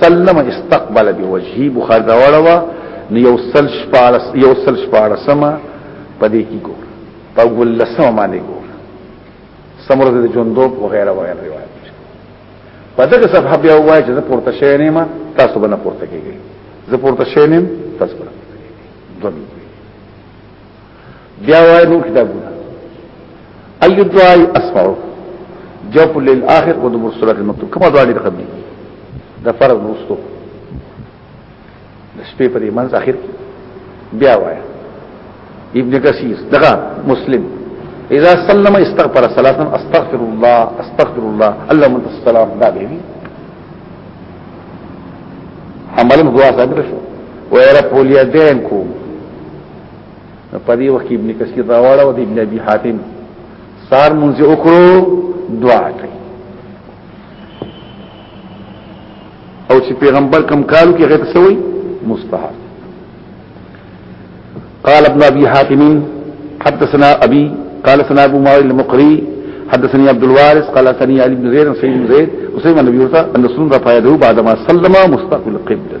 سلم استقبل بوجهه بخاری دا وړوا نو یو سل شپارس یو سل شپارسمه پدې کې ګور په ګلسمه باندې ګور سمره د جوندوب وغیرہ وغیرہ روایت په دغه صفحه بیا وایي چې زه پورته شوی نه ما تاسو به نه پورته کیږئ زه پورته شوی نه تاسو به نه پورته کیږئ بیا وایي نو کتابونه اي دعاء اسمع جواب للاخر قد مرسلات المكتوب كما دعاء للقبلي ده فرض نوستو د شپې په دې منځ اخر کې بیا وایي ابن کثیر دغه مسلم اذا سلم استغفر ثلاثا استغفر الله استغفر الله اللهم انت السلام دا به وي عمل دعا صادره شو ویره پولیا دین کو په دې وخت ابن کثیر راوړ او ابن ابي حاتم سار منځ وکړو دعا کوي او چې پیغمبر کم کال کې غیب سوی مستحب قال ابن ابي حاتم حدثنا ابي قال سنا ابو معاويه المقري حدثني عبد الوارث قال ثني علي بن زيد سيد بن زيد وسيما النبي ورثه ان السنه فائده بعد ما سلم مستقبل القبله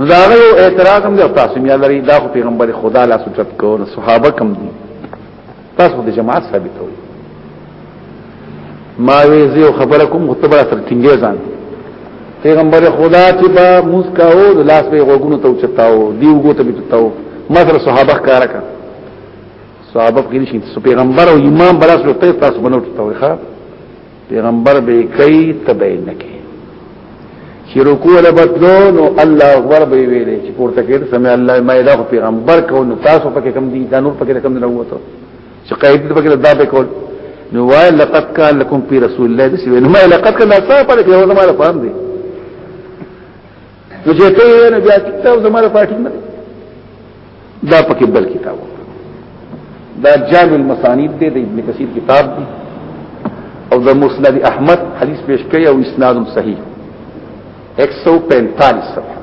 نو دا یو اعتراض هم دی او تاسو مې لري دا خو پیغمبر خدا لا سوچت کو نو صحابه کم دي تاسو د جماعت ثابتوي ما وی زیو خبره کوم خطبه سره ټینګې ځان پیغمبر خدا چې په مسکاو د لاس په غوګونو ته چتاو دی وګو ته چتاو ما سره صحابه کار کا صحابه کې نشي پیغمبر او امام بلاس ته تاسو بنو ته وي ښا پیغمبر به کوي تبه نه کوي چې رکوع له بدلو نو الله اکبر به ویلې چې پورته کېد سمع الله ما اله پیغمبر کو نو تاسو پکې کم دي دا نور پکې کم نه وته چې قید پکې دا به کول نو وای لقد کان لكم في رسول الله دې نو ما لقد کان لا صاحب لك یو زمانه فهم دي نو چې ته یې نه بیا کتاب زموږ پارټي نه دا پکې بل کتاب دا جامع المسانید دی د ابن کثیر کتاب دی او د مسند احمد حدیث پیش کړي او اسناد صحیح 145 صفحه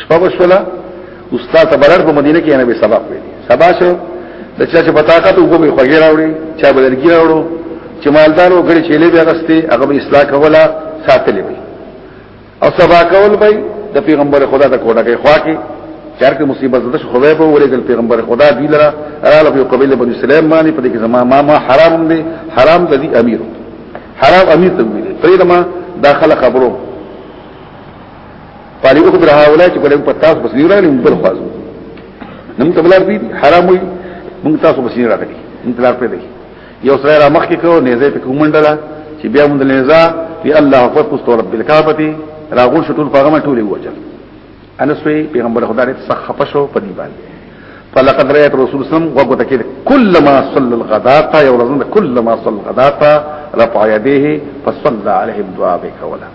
شپه وشولا استاد بلر په مدینه کې نه به سبق ویل سبا شو د چا چې بطاقت وګو به خوګی راوړي چا به لرګي راوړو چې مالدارو غړي چيلې به غستي هغه به اصلاح کولا ساتلې وي او سبا کول به د پیغمبر خدا د کوټه کې خوا کې چار کې مصیبت زده شو خوې په ورې د پیغمبر خدا دی لره اراله په قبيله بني سلام باندې په دې کې زما ما ما حرام دي حرام د دې امیر حرام امیر ته ویل پرې ما داخله خبرو قال اخبر هؤلاء چې بلې په تاسو بس نه راغلي بل خواز نن ته بلار دي حرام وي موږ تاسو بس نه راغلي انتظار پې دی یو سره را مخ کې کو نيزه په کومندلا چې بیا موږ نيزه دی الله اکبر پستو رب الکعبه راغون شټول پاغمه ټولې وچل انس وی پیغمبر خدا دې سخ خپشو په دی باندې فلقد رأيت رسول الله صلى الله عليه وسلم كل ما صلى الغداة يا رسول كل ما صلى الغداة رفع يديه فصلى عليهم دعاء بك ولا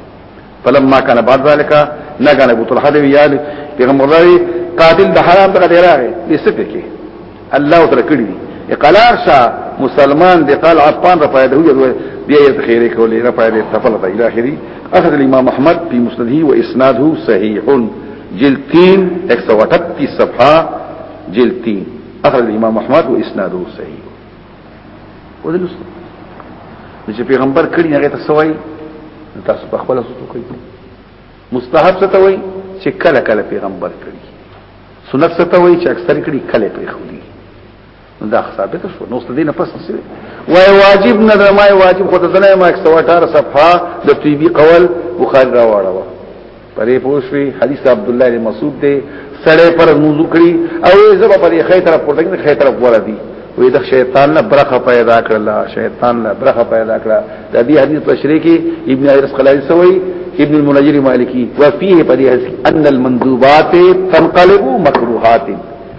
فلما كان بعد ذلك نه كان ابو طلحه دی یاد پیغمبر دی قاتل د حرام دغه دی راغی دې څه کې الله تعالی کړی دی اقلار شا مسلمان دی قال عفان رفعه ده یو بیا یې خیر کولې رفعه دې تفل دی الى اخره اخذ الامام احمد في مسنده واسناده صحيح جلد 3 138 صفحه جلد 3 اخذ الامام احمد واسناده صحيح ودل څه چې پیغمبر کړي هغه ته سوای تاسو په خپل سوتو کوي مستحب څه ته وای چې کله کله پیغمبر کړي سنت څه ته وای چې اکثر کړي کله پرې خوري دا ثابت شو نو ستدي نه پس څه وای واجب نه ده ما واجب خو ته نه ما 118 صفحه د طبي قول بخاری راوړو پرې پوښوي حدیث عبد الله بن مسعود دی سړې پر موضوع کړی او زب پر یې خې طرف پټنګ خې طرف ور دي وې د شیطان نه برخه پیدا کړل شیطان نه برخه پیدا کړه د دې حدیث تشریح کې ابن حجر قلعی سوی ابن المنجر مالکی وفيه پر ان المندوبات تنقلب مکروهات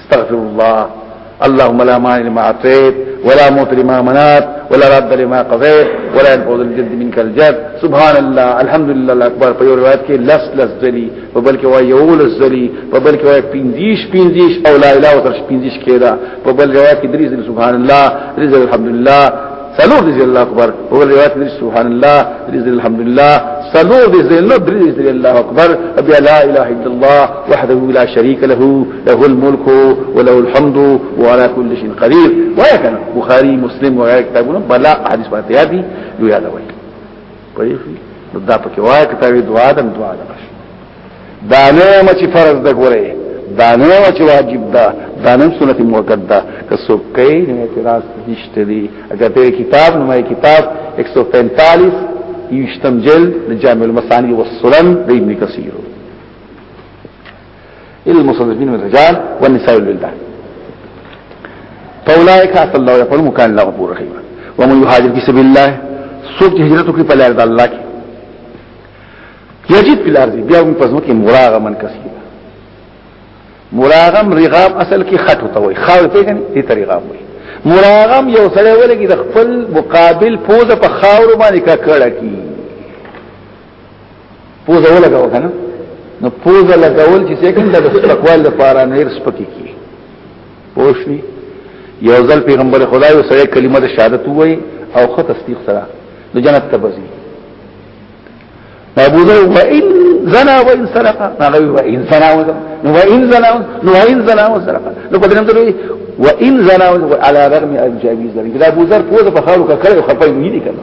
استغفر الله اللهم لا مانع لما اعطيت ولا موت لما منات ولا رد لما قضيت ولا ينفع ذا الجد منك الجد سبحان الله الحمد لله الاكبر په روایت کې لس لس ذلی په بل کې وای یو لس ذلی په بل کې وای 50 50 او لا اله الا الله 50 کېدا په بل روایت کې درې ذلی سبحان الله درې ذلی الحمد لله سلور دې الله اکبر او روایت دې سبحان الله دې الحمد لله سلور دې الله دې الله اکبر ابي لا اله الا الله وحده لا شريك له له الملك وله الحمد وعلى كل شيء قدير وهكذا بخاري مسلم وغيره كتابونه بلا حديث فاتحه دي يا دوي پوهیږي نو دا پکې وایي کتابي دعا ده دعا ده دا نه ما چې فرض ده ګوره دا نه ما چې واجب ده دا نه سنت موقت ده که څوک کوي نه اعتراض نشته دي اگر ته کتاب نو ما کتاب 145 یشتم جلد جامع المسانی والسنن د ابن کثیر الا المصدقين من الرجال والنساء والولدان فاولئك عسى الله يقول مكان الله غفور رحيم ومن يهاجر في سبيل الله سوق هجرت کوي په لار د الله کې یجد په لار دي بیا په ځمکه مراغمن کسي مراغم رغاب اصل کې خط وته وي خاور پیژنې دې طریقه وي مراغم یو سره ولګي د خپل مقابل پوزه په خاور باندې کا کړه کی پوزه ولګاو کنه نو پوزه لګول چې څنګه د سپکوال لپاره نیر سپکی کی پوښنی یو ځل پیغمبر خدای او سره کلمه د شهادت وای او خو تصدیق سره د جنت ته بزی ابو ذر و ان زنا و ان سرق هغه و ان زنا و نو و ان زنا نو و ان زنا و سرق نو په دې نوم دوی و ان زنا و على رغم ابي ذر دا ابو ذر په خاورو کې کړو خپای نه دي کړو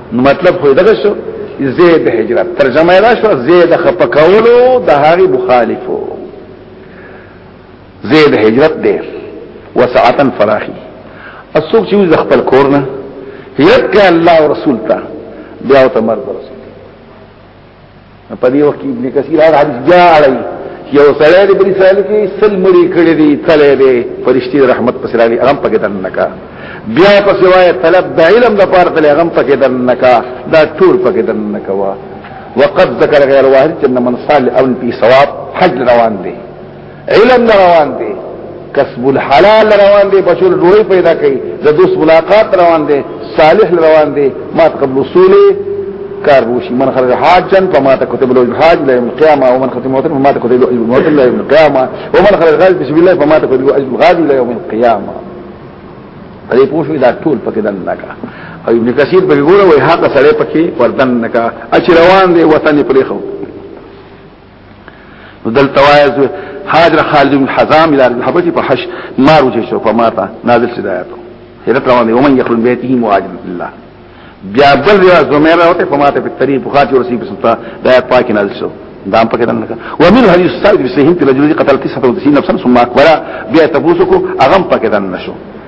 نو مطلب خو دغه شو زید هجرت ترجمه دا شو زید خپکولو د هغه مخالفو زید هجرت دی وسعتن فراخي اسوک چې ز خپل کورنه هیت کې الله او رسول ته بیا او تمر رسول په دې وخت کې ابن کثیر هغه حدیث بیا اړای یو سړی د بری سال کې سل مری کړی دی تله دی فرشتي رحمت پس راغلی هغه پکې دنکا بیا په سوای طلب د علم د پاره تل هغه پکې دنکا دا ټول پکې دنکا وا وقد ذکر غیر واحد چې من صالح او په ثواب حج روان دی علم نه روان دی کسب الحلال روان دی بچو ډوړی پیدا کړي د دوست ملاقات روان دی صالح روان دی ما قبل اصول کار وشي من خرج حاجا فما تكتب له الحاج لا يوم القيامه ومن ختم موتا فما تكتب له اجر الموت لا يوم القيامه ومن خرج غازي بسم الله فما تكتب له اجر الغازي لا يوم القيامه دې پوښو دا ټول پکې دن نکا او ابن کثیر په ګوره وای هغه سره پکې وردن نکا اچ روان دی وطن پرې خو دلته وایي هاجر خالد بن حزام الى الحبشي په حش مار وجه شو په ماته نازل شدایته هرت روان یوم یخل بیته مهاجر الله بیا بل رواج زمیره وته په ماته په طریق بخاری ورسی په ستا د پاک نازل شو دام پکې دنه ومن حدیث ثابت بسهیم تلجلدی قتل 99 نفسا ثم اکبر بیا تبوسکو اغم پکې دنه شو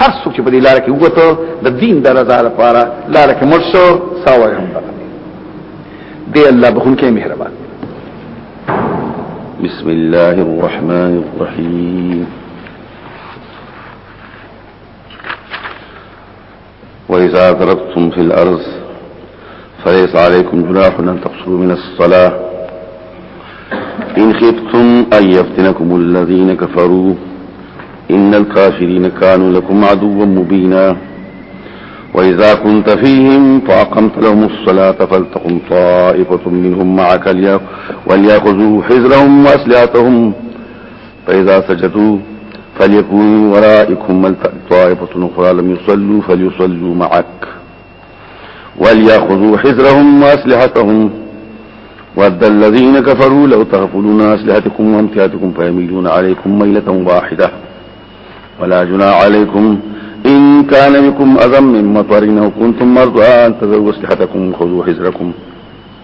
هر څوک چې په دې لار کې وګته د دین د رضا لپاره لار کې مړ شو ساوي هم ده دی الله بخون کې مهربان بسم الله الرحمن الرحيم وإذا ضربتم في الأرض فليس عليكم جناح أن تقصروا من الصلاة إن خفتم أن يفتنكم الذين كفروا إن الكافرين كانوا لكم عدوا مبينا وإذا كنت فيهم فأقمت لهم الصلاة فلتقم طائفة منهم معك وليأخذوا حذرهم وأسلحتهم فإذا سجدوا فليكونوا ورائكم طائفة أخرى لم يصلوا فليصلوا معك وليأخذوا حذرهم وأسلحتهم ود الذين كفروا لو تغفلون أسلحتكم وَأَمْتِعَتِكُمْ فيميلون عليكم ميلة واحدة ولا جناع عليكم إن كان بكم أذى من مطر أو كنتم مرضى أن تذروا أسلحتكم وخذوا حذركم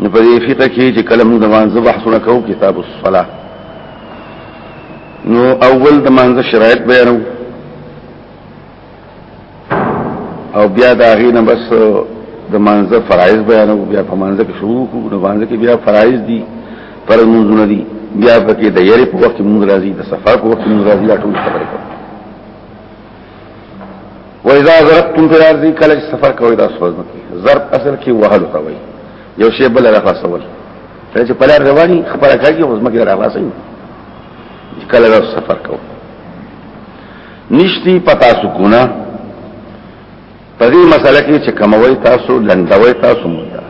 نو په دې فقہ کې چې کلم د مانزه بحثونه کوو کتاب الصلاه نو اول د مانزه شرایط بیانو او بیا دا غي نه بس د مانزه فرایض بیانو بیا په مانزه کې شروع کوو نو مانزه کې بیا فرایض دي پر منځونه دي بیا پکې د یری په وخت کې مونږ راځي د سفر په وخت کې مونږ راځي ټول خبرې کوو و اذا ضربتم في الارض کله سفر کوي دا سوز مکی ضرب اصل کې وهل تا وي یو شی بل را خلاصول کله چې پلار رواني خبره کوي اوس مکی را خلاصي کله دا سفر کوي نشتی پتا سکونه په دې مسله کې چې کموي تاسو لندوي تاسو مودا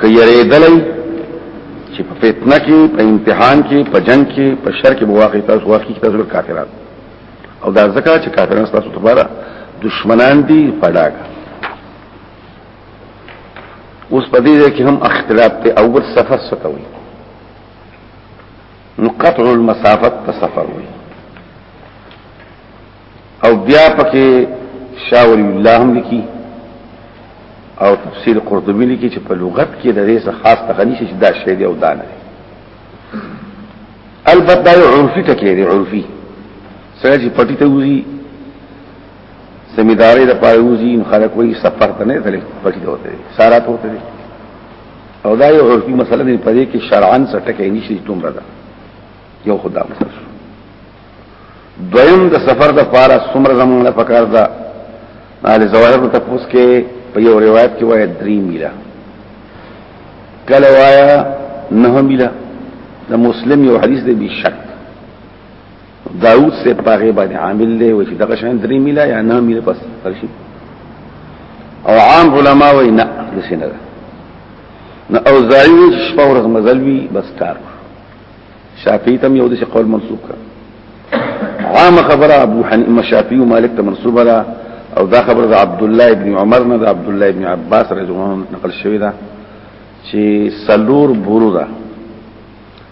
کيره دلای چې په فتنه کې په امتحان کې په جنگ کې په شر کې بواقع تاسو واقعي تاسو کافرات او دا ځکه چې کافرانو تاسو دوباره دشمنان دي پډاګه اوس په دې کې هم اختلاف ته اول سفر ستوي نو قطع المسافت ته سفر وي او بیا پکې شاول الله هم لیکي او تفسیر قرطبی لیکي چې په لغت کې د دې څه خاص تغنی شي دا شی دی او دا نه البته یو عرفي ټکی دی عرفي سره چې پټی ته وځي زمیداری د پاره وځي خلک وایي سفر ته نه تللی پټی ته وځي سارا ته وځي او دا یو عرفي مسله دی په دې کې شرعاً څه ټکی نشي دومره ده یو خدا مسله شو دویم د سفر د پاره څومره زمونږ له پکار ده اهل ظواهر ته پوس کې په یو روایت کې وایي درې میله کله وایا نه میله د مسلم یو حدیث دی بشک داوود سے پاغه باندې عامل دی و چې دغه شان درې میلا یا نه میلا پس ورشي او عام علما وای نه د سینه ده نه او زایو چې شپه ورځ مزل وی بس کار شافعی تم یو د شي قول منسوب کړ عام خبره ابو حنیفه شافعی او مالک ته منسوب ده او دا خبره د عبد الله ابن عمر نه د عبد الله ابن عباس رضی الله عنه نقل شوی ده چې سلور بورو ده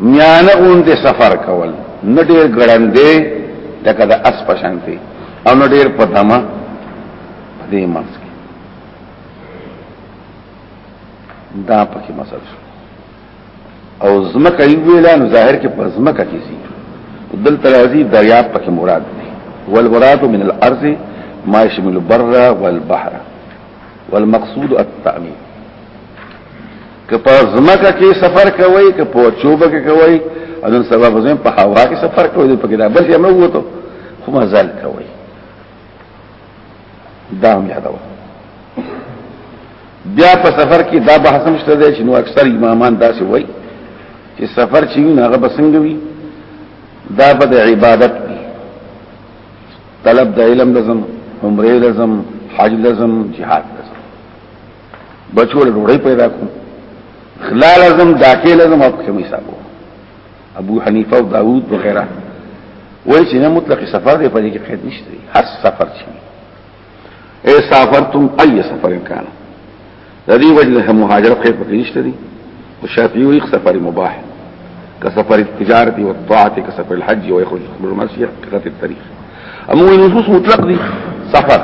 میانه غونډه سفر کول نه ډیر ګړندې لکه د اس په شانتي او نه ډیر په دمه دې منځ کې دا پکې مسل شو او زمکه یې ویل نو ظاهر کې په زمکه کې سي دل ترازی دریاب پکې مراد دی والمراد من الارض ما يشمل البر والبحر والمقصود التأمين که په زمکه کې سفر کوي که په چوبه کې کوي اذن سبب زم په هوا کې سفر کوي په کې دا بل یې موږ وته خو مزل کوي دا هم یادو بیا په سفر کې دا بحث هم شته چې نو اکثر امامان داسې وایي چې سفر چې نه هغه بسنګ وي دا به د عبادت وي طلب د علم لازم عمره لازم حج لازم جهاد بچو له ډوړې پیدا کو خلال اعظم داخل اعظم او کمی صاحب ابو حنیفه او داوود وغیرہ وای چې نه مطلق سفر دی په دې کې قید نشته هر سفر چې اے سافرتم ای سفر کان د دې وجه مهاجر قید پکې نشته دی او شافعي وي سفر مباح كسفر التجارة والطاعة كسفر الحج ويخرج من المسيح كغاية التاريخ أما النصوص مطلق دي سفر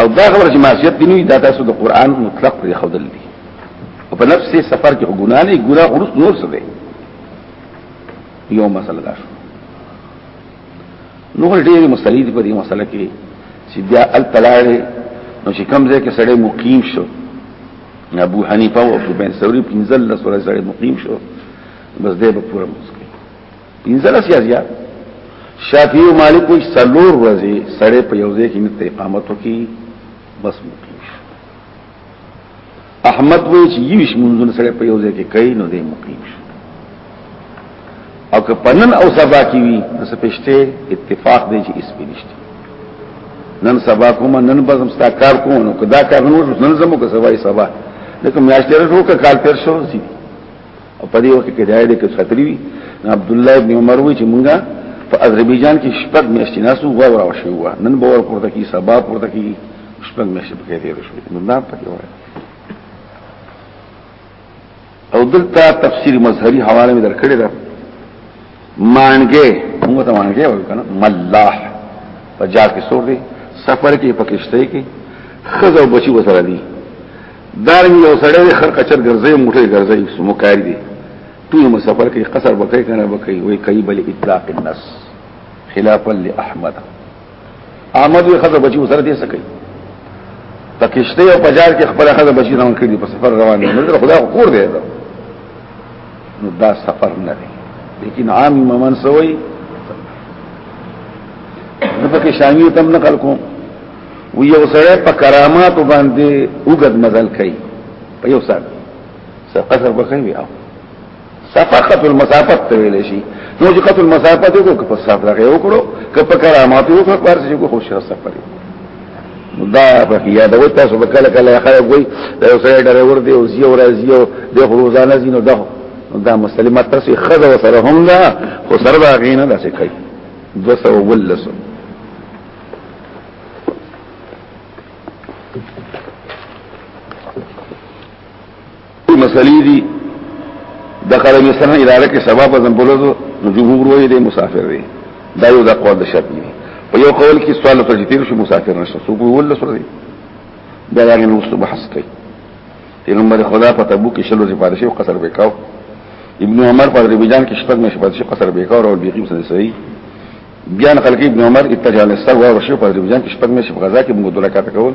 او دا خبره چې معصیت دی نه دا تاسو د قران مطلق پر خودل دي او په نفس سفر کې ګناه نه ګناه ورس نور څه دی یو مسله ده نو ډېر مستعید په دې مسله کې چې بیا التلاړې نو چې کم ځای کې سړی مقیم شو ابو حنیفه او سفیان ثوری پنځل سره سړی مقیم شو بس دې په پوره مسله پنځلس یا زیات شافعی او مالک وي څلور ورځې سړې په یو ځای کې نت اقامت وکي بس مقیم شو احمد وي چې یوش منځونه سړې په یو ځای کې کوي نو دې مقیم شو او که پنن او سبا کې وي نو سپېشته اتفاق دی چې اس پینشته نن سبا کوم نن بزم ستا کار کوم نو کدا کار نو نن زمو که سبا یې سبا لکه میاشتې رسو که کال تر شو سي او په دې وخت کې دا یې کې ساتلی وي عبد الله ابن عمر وی چې مونږه په اذربایجان کې شپږ میاشتې ناسو غوړ راو شو و نن به ور پورته کی سبا پورته کی شپږ میاشتې پکې تیر شو نو دا پکې وای او دلته تفسیر مظهری حواله مې درکړې ده مانګه موږ ته مانګه وایو کنه ملاح په جار کې سور دی سفر کې پکشته کې خزه او بچي وسره دي دارنګ یو سړی خر کچر ګرځي موټي ګرځي سمکاري دي ټول مسافر کې قصر بکې کنه بکې وي کوي بل اطلاق النص خلافا لاحمد احمد وی خزه بچی وسره دې سکی پکشته او پجار کې خپل خزه بچی روان کړي په سفر روان دي نو خدا خور دی نو دا سفر نه دی لیکن عام ممن سوی نو پکې شامی تم نه کړ کوم وی یو سره په کرامات باندې وګد مزل کوي په یو سره سر قصر بخوي او صفقه المسافت ته ویل شي نو چې قتل مسافت کو که په صاف راغی وکړو که په کرامات یو په پارس یو خوش را سفر دا په یاد و تاسو په کله کله خلک وای دا یو سړی ډرایور دی او زیو راځي او د خروزانه زینو دا دا مسلمه تاسو خزه وسره هم دا خو سره دا غینه داسې کوي 213 Thank you. مسلې دي د قلم سره اداره کې سبب اعظم بولو نو جمهور وایي د مسافر دی دا یو د قول د شرط دی په یو قول کې سوال ته جتیر شو مسافر نشته سو کوی ول سره دی دا هغه نو څه بحث کوي پیغمبر خدا په تبو کې شلو لپاره شو قصر وکاو ابن عمر په ربجان کې شپږ مې شپږ قصر وکاو او بيقيم سره صحیح بیا نقل کې ابن عمر اتجه السر و رشیق پر رمضان کې شپږ مې په غزا کې موږ دوه رکعات کول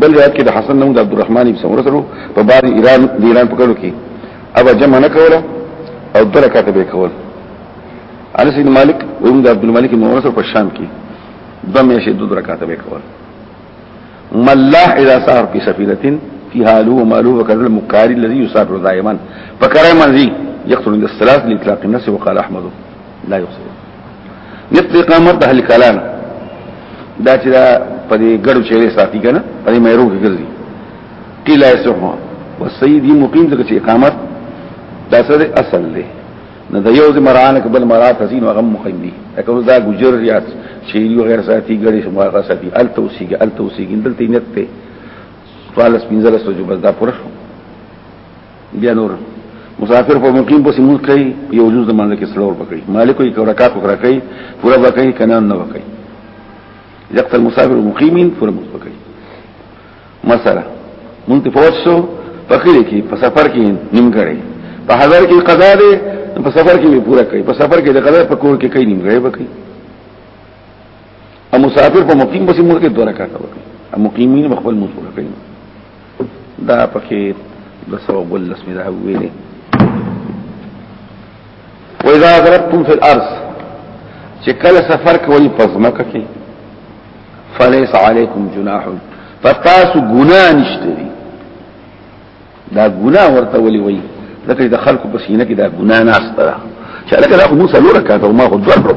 بل روایت کې د حسن نوم د عبدالرحمن ابن سمره سره په بار ایران د ایران په کلو کې ابا جمع نه کوله او دوه رکعات به کول انس بن مالک او د عبد الملک بن عمر سره په شام کې دوه مې شه دوه رکعات به کول ملاح اذا سار في سفينه فيها له وماله وكذا المكاري الذي يسافر دائما فكره منزي يقتل عند الثلاث لاطلاق النفس وقال احمد لا يقصد نفت قامت اهل کلام دا چې دا په دې ګړو چیرې ساتي کنه په دې مېرو کې ګرځي قیل ایسحو والسید مقیم دغه چې اقامت دا سره اصل دی نه د یو زمران کبل مرات حسین غم مقیم دی اکه دا ګجر یا شیری وغیر ساتي ګړې شماره ساتي ال توسیګ ال توسیګ دلته نت ته فالس پنځلس جو بس دا پرشو بیا نور مسافر په مقیم پسې مونږ کوي یو جز د منځ کې سلور پکړي مالک یې کورکات وکړه کوي پورا وکړي کنه نه وکړي یقت المسافر مقیمین پورا مونږ پکړي مثلا مونږ ته فوت شو پکړي کې په سفر کې نیم کړي په هزار کې قضا ده په سفر کې پورا کوي په سفر کې د قضا په کور کې کوي نیم کړي وکړي او مسافر په مقیم پسې مونږ کې دوه رکعات وکړي مقیمین خپل مونږ پکړي دا پکې د سبب ولس مې دا ویلې وإذا ضربتم في الأرض چې کله سفر کوي پزماکه کې فليس عليكم جناح فتاسو ګناه نشته دي دا ګناه ورته ولي وي لکه د خلکو په سینه کې دا ګناه ناشته ده چې لکه دا موسی لور کاته ما خو ځور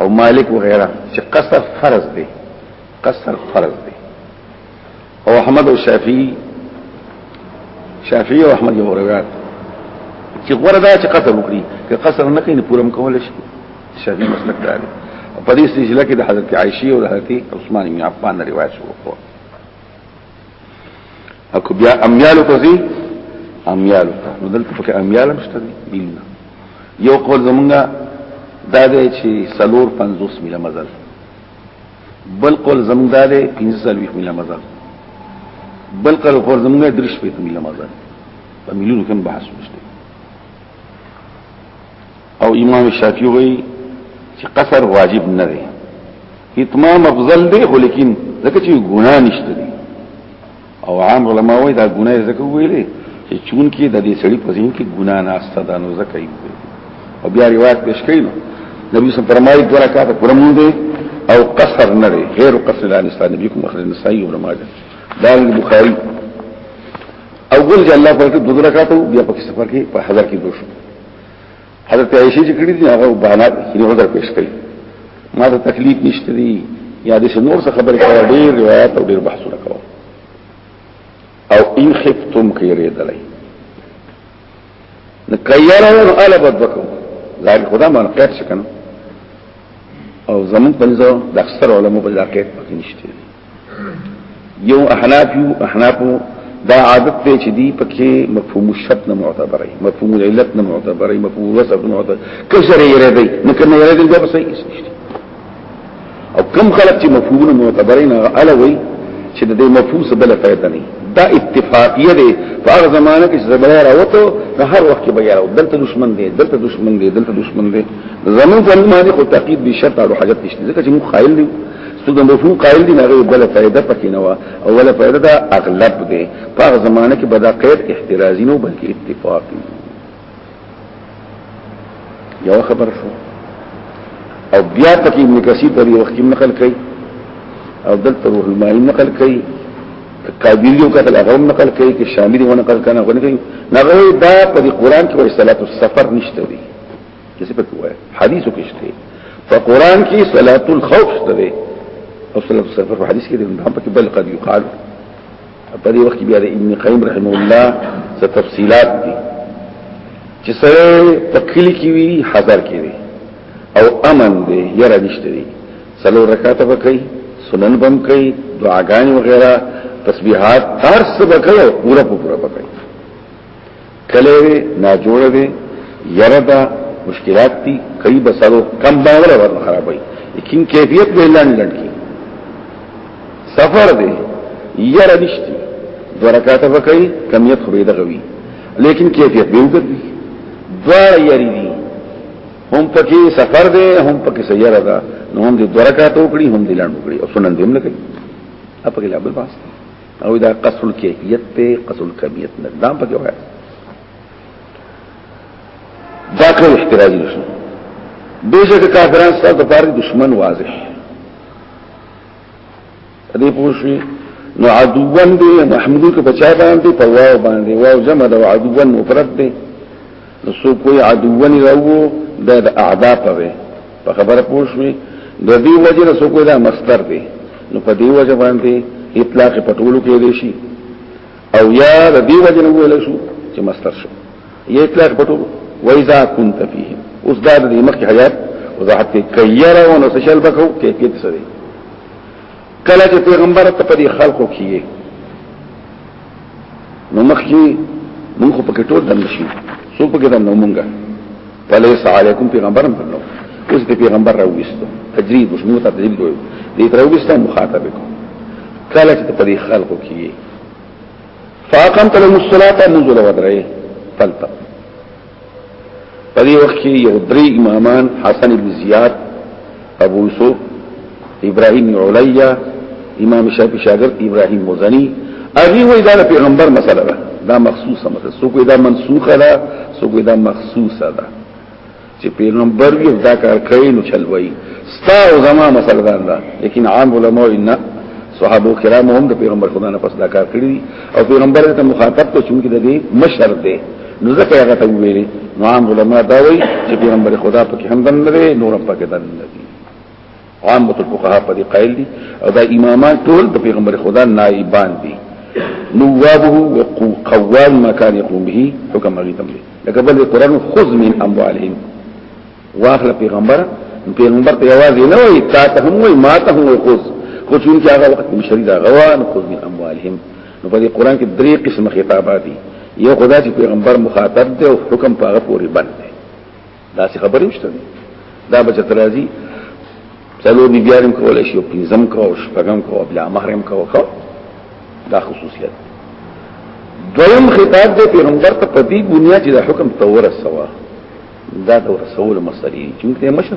او مالک وغيرها چې قصر فرض دی قصر فرض دی او احمد او شافعي شافعي او احمد یو روایت چې غوړه دا چې قصر وکړي که قصر نه کوي پوره مکول شي شافعي مسلک دا دی په دې سلسله کې د حضرت عائشه او حضرت عثمان بن عفان روایت شروع کړو اكو بيا اميالو كذي اميالو نو دلته پکې اميال مشته دي یو قول زمونږه دا دی چې سلور 50 میله مزل بل قول زمونږ دا دی 45 میله مزل بل قول زمونږه درش په میله مزل په مليونو کې بحث وشته او امام شافعي وایي چې قصر واجب نه دی اتمام افضل دی خو لیکن ځکه چې ګناه نشته دی او عام علما وایي دا ګناه ځکه ویلې چې چون کې د دې سړي په ذهن کې ګناه ناشته ده نو ځکه یې او بیا روایت پیش کړي نو نبی صلی الله علیه وسلم فرمایي دوه رکعات پوره مونږ دی او قصر نه دی غیر قصر لا نشته نبی کوم اخر نسائی او ماجه دا بخاری اول چې الله پاک دوه رکعات بیا په سفر کې په حضر کې دوه حضرت عائشہ چې کړي دي هغه بهانه یې عذر پیش کړي ما ته تکلیف نشته دي یا د نور څه خبرې کوي ډېر روایت او ډېر بحثونه کوي او ان خفتم کې ری دلای نو کيره نو البد وکم ځان خدا مون قید شکنه او زمون پنځه د اکثر علماء په ځکه پکې نشته یو احناف یو احناف دا عادت ته چې دی پکې مفهوم الشرط نه معتبرې مفهوم العلت نه معتبرې مفهوم الوصف نه معتبرې کسر یې ردی نه کنه یې ردی دا به صحیح نشته او کم خلک چې مفهوم نه معتبرې نه الوي چې د دې مفهوم څه بل فائدہ نه دا اتفاقیه دی په هغه زمانه کې چې زبړه راوته نو هر وخت کې به یارو دلته دشمن دی دلته دشمن دی دلته دشمن دی زمون په معنی خو تاکید به شرط او حاجت نشته ځکه چې مو خایل دی څو د مفهوم قائل دي نه بل فائدہ پکې نه و او ولا فائدہ دا اغلب دي په هغه زمانه کې بدا قید احترازي نو بلکې اتفاق دي یو خبر شو او بیا پکې ابن کثیر په یو وخت کې نقل کړي او دلته روح المعین نقل کړي قابلیو قتل هغه نقل کوي چې شامل ونه نقل کنه غوښنه کوي نغوي دا په قرآن کې وایي صلات السفر نشته دي کسی پا کوئی حدیثو کشتے فا قرآن کی صلاة الخوف شتے او صلاة السفر فا حدیث کی دے اندام پا کبال قد یقال پا دی وقت بیارے ابن قیم رحمه اللہ سا تفصیلات دی چې سره په کلی کې وی حاضر کړي او امن دی یره نشته دی سلو رکعات وکړي سنن بم کوي دعاګانې وغیرہ تسبیحات هر څه وکړي پورا پورا وکړي کله وی نا جوړ دی یره دا مشکلات دي کوي بسرو کم باور ور خرابوي لیکن کیفیت به لړن لړن کی سفر دی یره نشتی دو رکعات به کوي کمیت خو به دغوي لیکن کیفیت به وګرځي دوا یری دي هم پکې سفر دی هم پکې سیاره ده نو هم دې دو رکعات وکړي هم دې لړن وکړي او سنن دې هم لګي اپا کې لابل پاسته او دا قصر الكيفيت ته قصر الكميت نه دام پکې وایي دا ټول احتراز نشو بیشک کافران ستاسو د پاره دشمن واضح دې پوښي نو عدوان دې محمودو کې بچا باندې په واو باندې واو جمع د عدوان مفرد دې نو سو کوئی عدوونی راوو دا دا اعدا پوی پا خبر پوشوی دا دی وجه نسو کوئی دا مستر دی نو پا دی وجه باندی اطلاق پټولو کې دی شي او یا دا دی وجه نو ویل شو چې مستر شو یا اطلاق پټولو وایذا كنت فیهم اوس دا د مخکې حیات وضاحت کوي کيره ونو سشل بکو کیفیت سره کله چې پیغمبر ته په دې خلکو کې نو مخکې موږ په کې ټول دم شي سو په کې دم نو مونږه فلیس علیکم پیغمبر هم نو اوس دې پیغمبر راوېستو تجرید اوس موږ ته تجرید وایو دې راوېستو مخاطب کو کله چې په دې خلکو کې فاقمت لهم الصلاه منذ لو درې فلتق په دې وخت کې یو درې امامان حسن بن زیاد ابو یوسف ابراهیم علیا امام شافعی شاګرد ابراهیم مزنی اغي وې دا پیغمبر مسله ده دا مخصوصه مسله سو کوی دا منسوخه ده سو کوی دا مخصوصه ده چې پیغمبر وی دا کار کوي نو چلوي ستا او زما مسله ده لیکن عام علماء نه صحابه کرام هم د پیغمبر خدا نه پس دا کار کړی او پیغمبر ته مخاطب ته چونکی د دې مشر دی نو ځکه هغه ته ویلي نو عام علما دا وایي چې پیغمبر خدا په کې هم دن لري نور په کې دن لري عام بتل فقها په دې قائل دي او دا امامان ټول د پیغمبر خدا نائبان دي نوابه وقوام ما كان يقوم به حكم غي تملي لکه بل قران خذ من اموالهم واخل پیغمبر پیغمبر ته आवाज نه وای تا ته هم وای ما ته هم وای خذ خو چې هغه وخت مشری دا غوا نو خذ من اموالهم نو په دې قران کې درې قسم خطابات دي یو خدا چې پیغمبر مخاطب دی او حکم په هغه پورې بند دی دا څه خبرې مشته دي دا به چتر راځي څلور دی بیارم کولای شي پنځم کو او شپږم کو او بلا محرم کو کو دا خصوصیت دویم خطاب دی پیغمبر ته په دې بنیاد چې دا حکم تور سوا دا تور سوال مسلې چې موږ ته مشر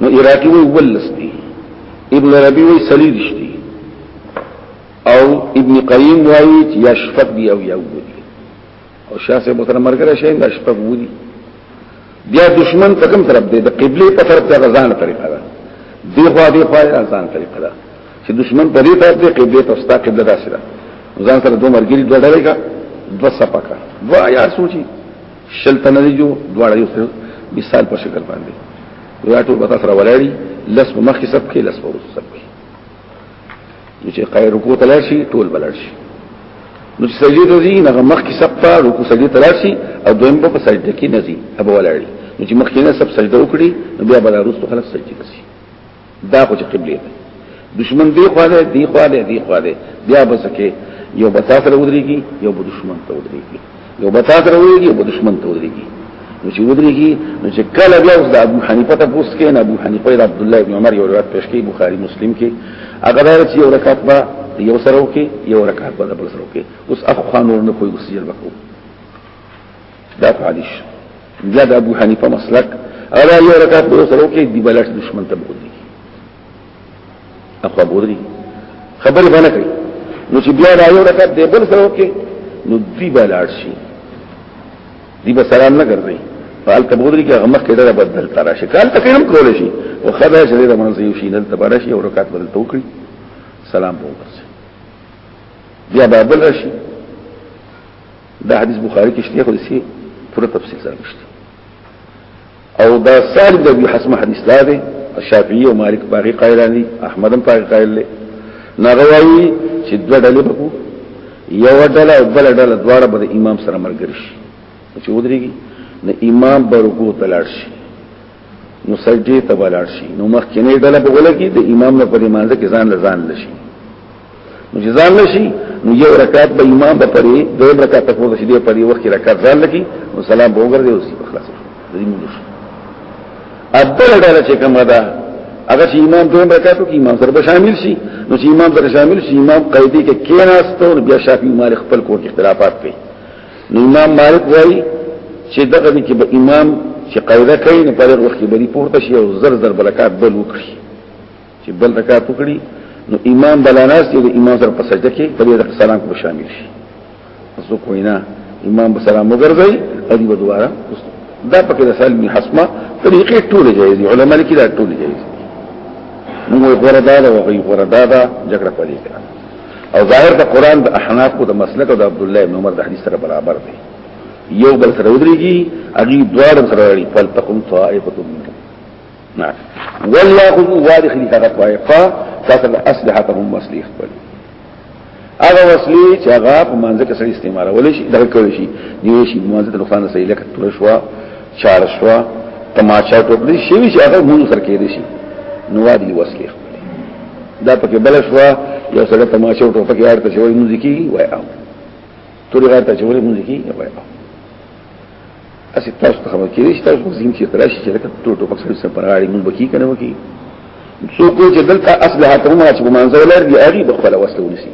نو عراقی وی ولس دی ابن ربی وی سلیدش دی او ابن قیم وی چې یا شفق دی او یا وو دی او شاه صاحب متر مرګره شین دا شفق وو دی بیا دشمن په کوم طرف دی د قبله په طرف ته غزان طریقه ده دی خو دی خو غزان طریقه ده چې دشمن په دې طرف دی قبله ته ستا قبله داسره ځان سره دوه مرګری دوه ډلې کا دوه سپکا دوه یا سوچي شل تنه دی جو دواړه یو مثال په شکل باندې ویا ټول بتا سره ولاړی لس په مخ کې سب کې لس په ورس سب کې چې قای رکوع تلل شي ټول بلل شي نو چې سجدي ته ځي هغه مخ کې سب ته رکوع سجدي تلل شي او دویم په سجده کې نه ځي ابو ولاړی نو چې مخ کې نه سب سجده وکړي نو بیا بل رسو خلک سجدي کوي دا خو چې قبله ده دشمن دی خو ده دی خو ده دی خو ده بیا بس کې یو بتا سره ودرېږي یو به دشمن ته ودرېږي یو بتا سره ودرېږي یو به دشمن ته ودرېږي نو چې ودرېږي نو چې کله بیا اوس د ابو حنیفه ته پوس کې نه ابو حنیفه د عبد الله ابن عمر یو روایت پیش کوي بخاری مسلم کې هغه دا چې یو رکعت به یو سره وکي یو رکعت به بل سره وکي اوس اخو خانور نه کوئی وسیل وکړو دا حدیث بیا د ابو حنیفه مسلک ادا یو رکعت به سره کې دی بلټ دشمن ته بودی اخو بودی خبر باندې کوي نو چې بیا دا یو رکعت دی بل سره کې نو دی بلټ شي دی به سلام نه ګرځي فعل تبودری کې غمخ کې دا بدل ترا شي کال تک هم کول شي او خدای چې دا منځ یو شي نن تبارا شي او رکعت بدل توکړي سلام وکړي بیا بابل راشي دا حدیث بخاری کې شته خو دسی پوره تفصیل سره نشته او دا سالم د ابي حسم حدیث دا دی الشافعي او مالک باغي قائلان دي احمد هم باغي قائل دي نغوي چې دوه ډلې بکو یو ډله او بل ډله دواړه به امام سره مرګري شي چې ودرېږي نو امام به رکوع ته لاړ شي نو سجدي ته لاړ شي نو مخکې نه ډله بغول کې د امام نه پرې مانځه کې ځان لزان لشي نو چې ځان نشي نو یو رکعت به امام به پرې دویم رکعت په وخت دی پرې وخت رکعت ځان لکی او سلام به وګرځي او سی خلاص دې موږ شو ابل ډول چې کومه ده هغه چې امام دویم رکعت کې امام سره شامل شي نو چې امام سره شامل شي امام قیدی کې کیناستو بیا شافعي مالک خپل کور کې اختلافات کوي نو امام مالک وایي چې دغه کې به امام چې قاعده کوي نو په هغه وخت کې بری پورته شي او زر زر برکات بل وکړي چې بل رکعت وکړي نو امام بلاناس دی امام سره په سجده کې په دې سلام کو شامل شي زه کوینا امام به سلام وګرځي او دی دوباره دا پکې د سالمی حسمه طریقې ټول جایز دي علما لیکي دا ټول جایز دي نو غره دا او غي غره دا دا جګړه پدې کړه او ظاهر د قران د احناف او د مسلک او د عبد الله بن عمر د حدیث سره برابر دی یو بل سره ودرېږي اغي دوار سره لري فلتقم طائفه منهم نعم وليأخذوا وارخ لتغط وعقا تاسل أسلحتهم وسليخ بل هغه وسلې چې هغه په منځ کې سره استعمالول شي دغه کول شي نیو شي منځ ته نقصان رسېږي لکه ترشوا چارشوا تماچا ټوپلي شي چې هغه مونږ سره کېدي شي نو وادي وسلې دا پکې بل شوا یو سره تماچا ټوپه کې اړته شوی مونږ کی وای او توري غیر ته چې ولې مونږ کی وای او اسی تاسو ته خبر کېږي چې تاسو په ذهن کې تراشي چې لکه ټوټو پکې سره پرغاړي مونږ بکی کنه وکی سو کو چې دلته اصله ته ما چې منځو لر دی اړي بخپل وسته ونسی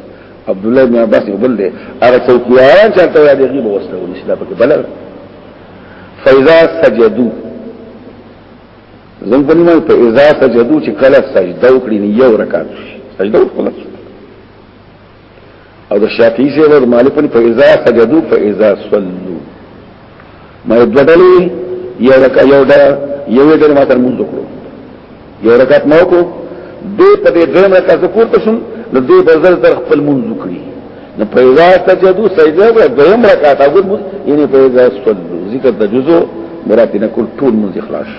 عبد الله بن عباس یو بل دی هغه څوکیان چې ته یاد غیب وسته ونسی دا پکې بلل فاذا سجدوا زم په نیمه په اذا سجدوا چې کله سجده وکړي یو رکعت سجده وکړه او د شافعي سي ور مالک په فیضا سجدو فیضا صلو ما بدلې یو رکا یو دا یو دې ما تر مونږ وکړو یو رکعت مو کو دې په دې درم رکعت ذکر ته شم نو دې بزل تر خپل مونږ وکړي نو فیضا سجدو سجده ور درم رکعت هغه مو یعنی فیضا صلو ذکر د جزو مراتب کول ټول مونږ اخلاص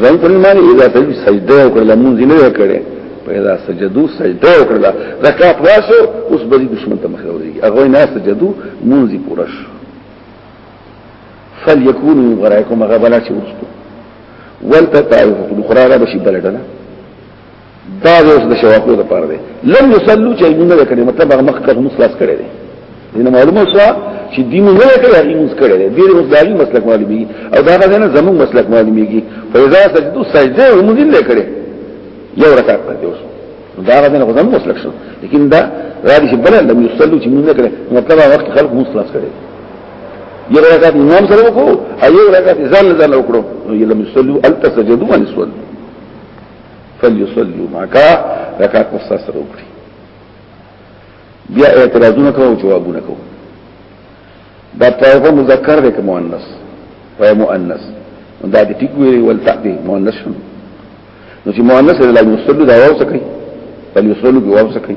ځان په معنی اذا تجب سجده وکړه مونږ نه وکړي په اذا سجدو سجده وکړه رکعت واسو اوس بری دشمن ته مخ وري هغه نه سجدو مونږ پوره شو فليكون من غرائكم غبلا چې ورستو ولتطائف اخرى بشي بلدنا دا د اوس د شواکو د پاره دی لم يصلوا چې موږ نه کړی مطلب هغه مخ کړه موږ خلاص کړی دی دینه معلومه شو چې دین نه کړی هغه موږ کړی دی ډیر اوس دایي مسلک معلومي او دا هغه نه زموږ مسلک معلومیږي فإذا سجدوا سجده هم دین نه کړی یو رکعت پاتې اوس دا هغه نه زموږ مسلک شو لیکن دا راځي چې بل لم يصلوا چې موږ نه کړی مطلب هغه وخت خلق موږ خلاص کړی یو رکعت امام سره وکړو ایو رکعت ځان ځان وکړو یو لم يصلوا التسجدوا ونسوا فليصلوا معك رکعت مستر سره وکړي بیا اعتراضونه کوي او جوابونه کوي دا طائفه مذکر دی که مؤنث وای مؤنث دا د ټیک ویلي ول تعبی مؤنث شنو نو چې مؤنث لا یصلو دا واو سکی بل یصلو به واو سکی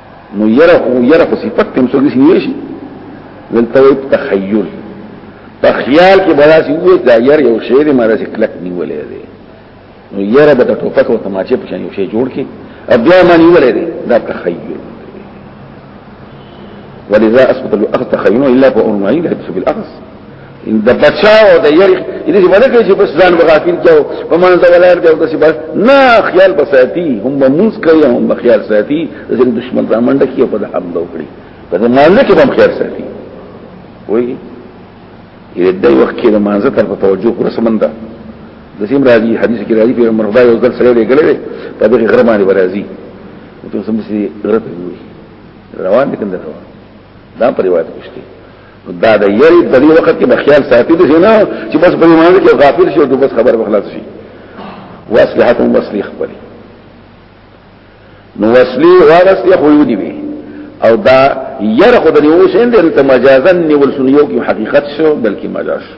نو یره خو یره خو صفت تم سو کسی نیشی دلتا وی تخیل په خیال کې بلا سی وې دا ير یو شی دی ماره سی کلک نیولې دی نو ير به د ټوپک او تماچې په شان یو شی جوړ کې او بیا ما نیولې دی دا تخیل ولذا اثبت الاخذ تخيل الا فورمعي لا يحدث بالاخذ د بچاو د یری دې چې باندې کې چې بس ځان بغافل کېو په مان دا ولر دی او د بس نه خیال بساتی هم موږ کوي هم خیال ساتي د دشمن را منډه کې په حمله وکړي په دې مانځ کې هم خیال ساتي وای یې د وخت کې د مانځ تر په توجه پر سمنده د سیم راځي حدیث کې راځي په مرغدا یو ځل سره دی ګلې په دې غره باندې راځي ته سم سي غره ته روان دي کنده دا پر روایت پښتي دا د یری په دې وخت کې بخیال ساتي دي نه چې بس په ایمان کې غافل شي او بس خبر بخلاص شي واسلحتهم وسلیخ پرې نو وسلی ورسته خو دی وی او دا یره خو د یو شین د مجازن نیول سنیو کې حقیقت شو بلکې مجاز شو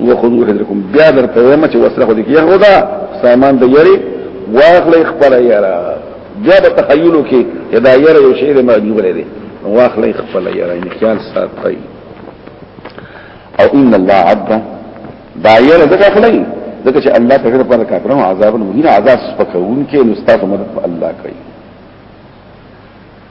وخذو حذركم بیا در پیغام چې وسره خو دې کې غودا سامان د یری واخلې خپل یرا بیا به تخیلو کې دا یره یو شی ما جوړ لري واخلې خپل یرا ان خیال ساتي او ان الله عبد دا یره دغه خلای دغه چې الله په غره پر کافرو عذاب مهین عذاب سپکون کې نو ستاسو مدد الله کوي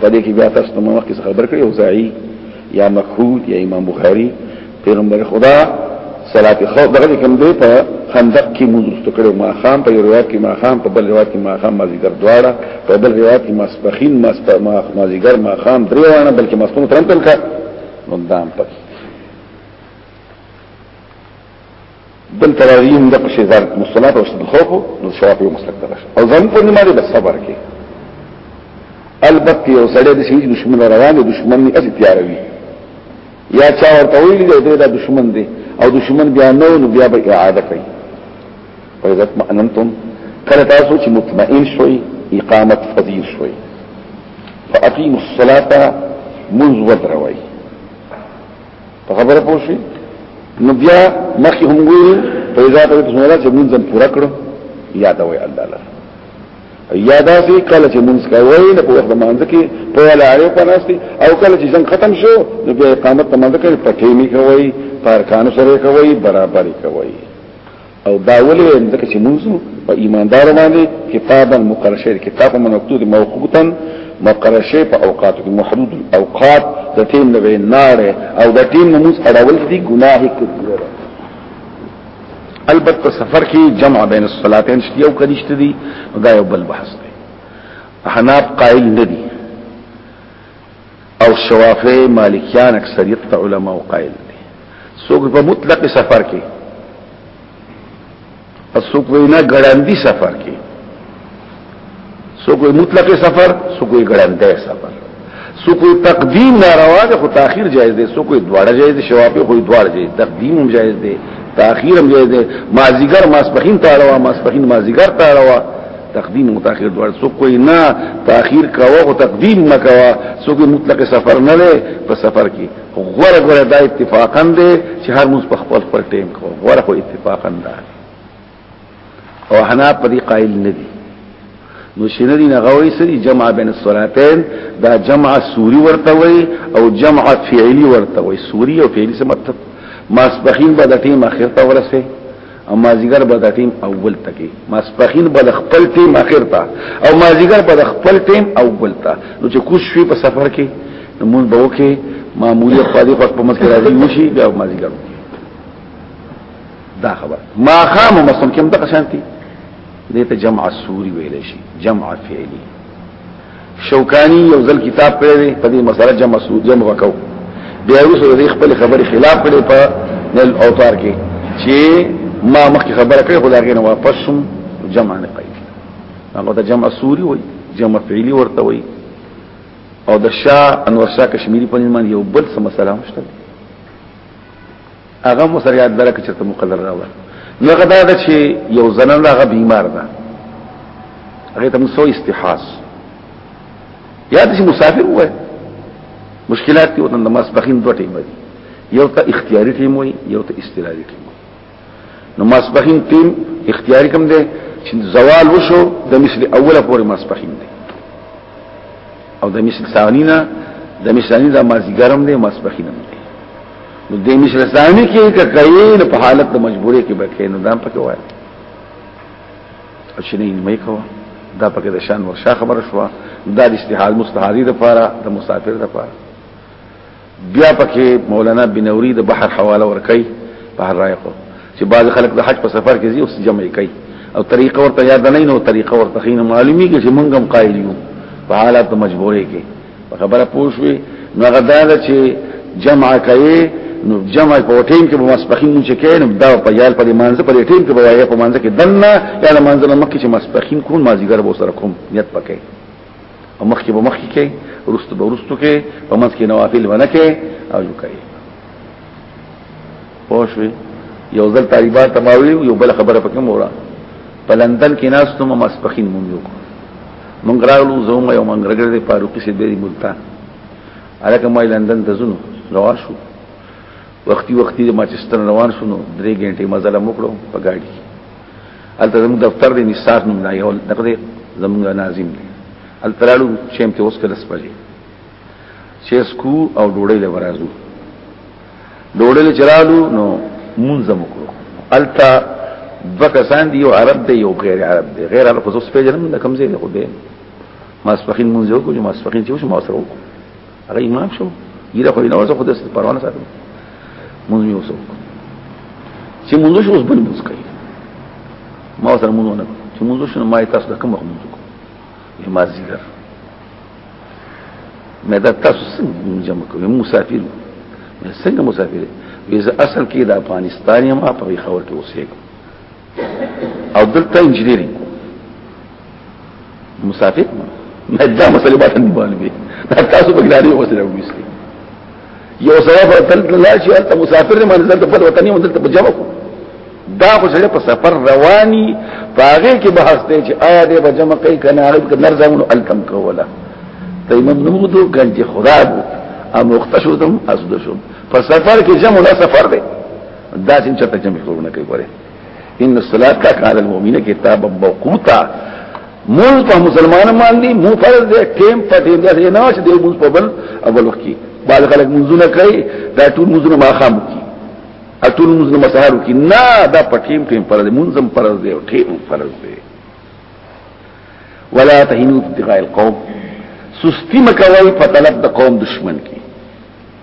په دې کې بیا تاسو ته مخکې څه خبر کړی او زعی یا مکحول یا امام بخاری پیغمبر خدا صلات خوف دغه کوم دی په خندق کې مونږ کړو ما خام په روایت کې ما خام په بل روایت کې ما خام مازیګر دواړه په بل روایت کې ماسپخین مازیګر ما خام دریوانه بلکې ماسپخین ترنتل کا نو دام پکې دلته راځي موږ په شي ځان مصطلحات او شدت خوف نو شراب یو مسلک ده او ځان په نیمه ده صبر کې البته یو سړی د شي دشمن روان دي دشمن نه اسی تیاروي یا چا ورته ویل دی دا دشمن دی او دشمن بیا نو نو بیا به اعاده کوي او اذا اطمئننتم کله تاسو چې مطمئن شوي اقامت فضیل شوي فاقیموا الصلاه منذ ودروي په خبره پوه شي نو بیا مخکې هم ګورو په اذا ته بسم الله چې منځم پوره کړو یاد وای الله لره یادا سي کله چې منځ کوي نو په وخت باندې کې په لارې پناستي او کله چې څنګه ختم شو نو بیا اقامت باندې کې پټې نه کوي پارکان سره کوي برابرۍ کوي او دا ولې ځکه چې موږ په ایماندار باندې کتابا مقرشه کتاب منقطوع موقوتا مقرشه په اوقاتو کې محدود الاوقات د ټیم نه نار او د ټیم نه موږ اړول دي ګناه کبیره البته سفر کې جمع بین الصلاتین شته یو کديشت دي دا یو بل بحث دی حناب قائل ندي او شوافی مالکیان اکثریت ته علما او قائل دي څوک په مطلق سفر کې څوک وینا ګړندی سفر کې څوک مطلق سفر څوک ګړندی سفر څوک تقدیم ناروا ده خو تاخير جایز دي څوک دواړه جایز دي شوافی خو دواړه جایز تقدیم هم جایز دي تاخير هم جایز دي مازیګر ماسپخین تاړه وا ماسپخین مازیګر تاړه وا تقدیم او تاخير دوړ سو کوئی نه تاخير کاوه او تقدیم مکوا سو کې مطلق سفر نه لې په سفر کې غوړه غوړه دا اتفاقا دې چې هر موږ په خپل خپل ټیم کو غوړه خو اتفاقا ده او حنا په دې قائل نه دي نو شنری نه غوي سری جمع بین الصلاتین دا جمع سوری ورته وي او جمع فعلی ورته وي سوری او فعلی څه مطلب ماسبخین به د ټیم اخر ته ورسه او مازیګر به د ټیم اول تکي ماسپخین به د خپل ټیم اخر ته او مازیګر به د خپل ټیم اول ته نو چې کوش شوي په سفر کې نو مونږ به وکي معمولی خالي وخت په مسکر راځي وشي بیا مازیګر دا خبر ما خام مسلم کوم د قشانتي دې ته جمع سوري ویل شي جمع فعلی شوکانی یو ځل کتاب کړی په دې مسله جمع سود جمع وکاو بیا وروسته د خپل خبرې خلاف کړي په نل اوتار کې چې ما مخکې خبره کړې خو دا غینه واپس شم جمع نه کوي هغه د جمع سوري وای جمع فعلی ورته وای او د شاه انور شاه کشمیری په نوم یو بل څه مسله مشته هغه مو سره یاد درک چې ته مقدر راوړ نو هغه دا ده چې یو زنان هغه بیمار ده هغه ته مسو استحاس یا چې مسافر وای مشکلات دي او د نماز بخین دوه ټیم دي یو ته اختیاري ټیم وي یو ته استلاري ټیم نو ماسپخین ټیم اختیاري کوم دی چې زوال وشو د مثل اوله پورې ماسپخین دی او د مثل ثانی نه د مثل ثانی د مازیګرم دی ماسپخین دی نو د مثل ثانی کې ککین په حالت د مجبورې کې بکې نو دام پکې وای او چې نه مې کوه دا پکې د شان ورشا خبره شو دا د استحال مستحاری د پاره د مسافر د پاره بیا پکې مولانا بنوري د بحر حواله ور کوي بحر رايقو چې بعض خلک د حج په سفر کې زی اوس جمع کوي او طریقه ورته یاد نه نو طریقه ورته خینه معلومی کې چې مونږ هم قائل یو په حالات مجبورې کې په خبره پوښوي نو غداله چې جمع کوي نو جمع په ټیم کې مسبخین چې کې نو دا په یال په مانځ په ټیم کې بوایا په مانځ کې دنه یا مانځ نه مکه چې مسبخین کون مازیګر بو سره کوم نیت پکې او مخکې به مخکې کې ورستو به ورستو کې په منځ کې نوافل ونه کې او یو کوي پوښوي یو ځل طالبان تماوي یو بل خبره پکې مورا په لندن کې ناس ته مسپخین مونږ یو مونږ راغلو زوم یو مونږ رګړې فاروقي سي به ملتان الکه ما لندن ته زونو روان شو وختي وختي د ماچستر روان شونو درې غنټې مزله مکړو په گاډي الته زموږ دفتر دی نثار نوم دا یو دغه دی زموږ ناظم دی الترالو شیم ته اوس کله سپږی چې سکو او ډوړې له ورازو ډوړې له چرالو نو منظم وکړو الته دو کسان دی یو عرب دی یو غیر عرب دی غیر عرب خو اوس پیژنم د کمزې دی خو دی ما سپخین منځو کو چې ما سپخین چې اوس ما سره وکړو هغه امام شو یره خو نه وځه خو د پروانه ساتم مونږ یو څوک چې مونږ شو اوس بل مونږ کوي ما سره مونږ نه چې مونږ شو ما تاسو د کوم مونږ کو ما زیګر مې دا تاسو څنګه جمع کوي مسافر مې څنګه مسافر وي زه اصل کې د افغانستان یم په خبر کې اوسېږم او دلته انجنیری مسافر نه دا مسلې باندې نه باندې دا تاسو په ګراني وسره وېستي یو سره په تل لا شي ته مسافر نه منځل ته په وطني منځل ته بجاو کو دا خو سره په سفر رواني پاغه کې بحث ته چې آیا دې بجم کوي کنه هغه کې نرزمون الکم کولا تیمم نمودو گنج خراب او مختشودم ازدشم په سفر کې جمع لا سفر دی دا څنګه چرته چې مخورونه کوي ګوره ان الصلاه کان علی المؤمنین کتابا موقوتا مول په مسلمان باندې مو فرض دی ټیم په ټیم دی نه چې دی مول په بل اول وخت کې بعض خلک منځونه کوي دا ټول منځونه ما خام کی ټول منځونه مسحر کی نه دا په ټیم ټیم فرض منظم فرض دی او ټیم فرض دی ولا تهینوا ابتغاء القوم سستی مکوي په طلب د قوم دشمن کې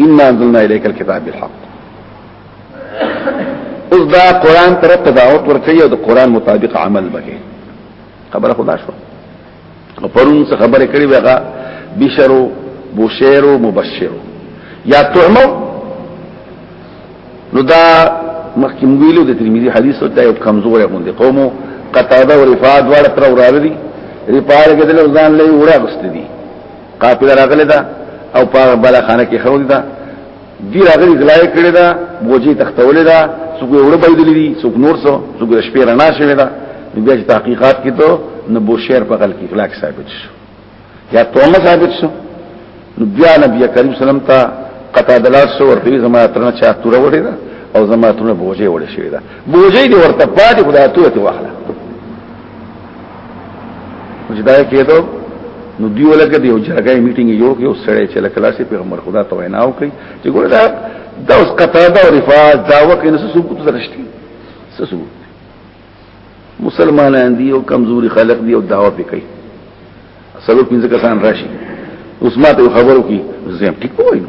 ان انزلنا اليك الكتاب بالحق اوس دا قران تر ته دعوت ورکړي او د قران مطابق عمل وکړي خبره خدا شو نو پرون څه خبره کړي وغه بشرو بشیرو مبشرو یا تعمو نو دا مخکې ویلو د ترمذی حدیث ته یو کمزور غوند قومو قطاده او رفاعت واړه تر وراره دي رفاعت کې د ځان له وړه غست دي قاتل راغلی دا او په بل خانه کې خو دا دی راغلی غلای کړی دا بوجي تختولې دا څوک وړ بلدلې دي څوک نور څو څوک د شپې رڼا شوی دا بیا چې تحقیقات کې ته نو بوشیر په غل کې اخلاق ثابت شو یا تومه ثابت شو نو بیا نبی کریم سلام ته قطع دلات شو ورته زما ترنه چا تور وړي دا او زما ترنه بوجي وړي شوی دا بوجي دی ورته پاتې خدای ته وته واخله چې دا کېدو نو دیو لکه دیو جرګه میټینګ جوړ کړي او سړی چې لکه لاسي پیغمبر خدا ته وینا وکړي چې ګوره دا دا اوس قطعه دا رفاه دا وکړي نو ثبوت درشتي ثبوت مسلمانان دي او کمزوري خلق دي او دعوه وکړي سلو پنځه کسان راشي اوس ما ته خبرو کې زم ټیک وایو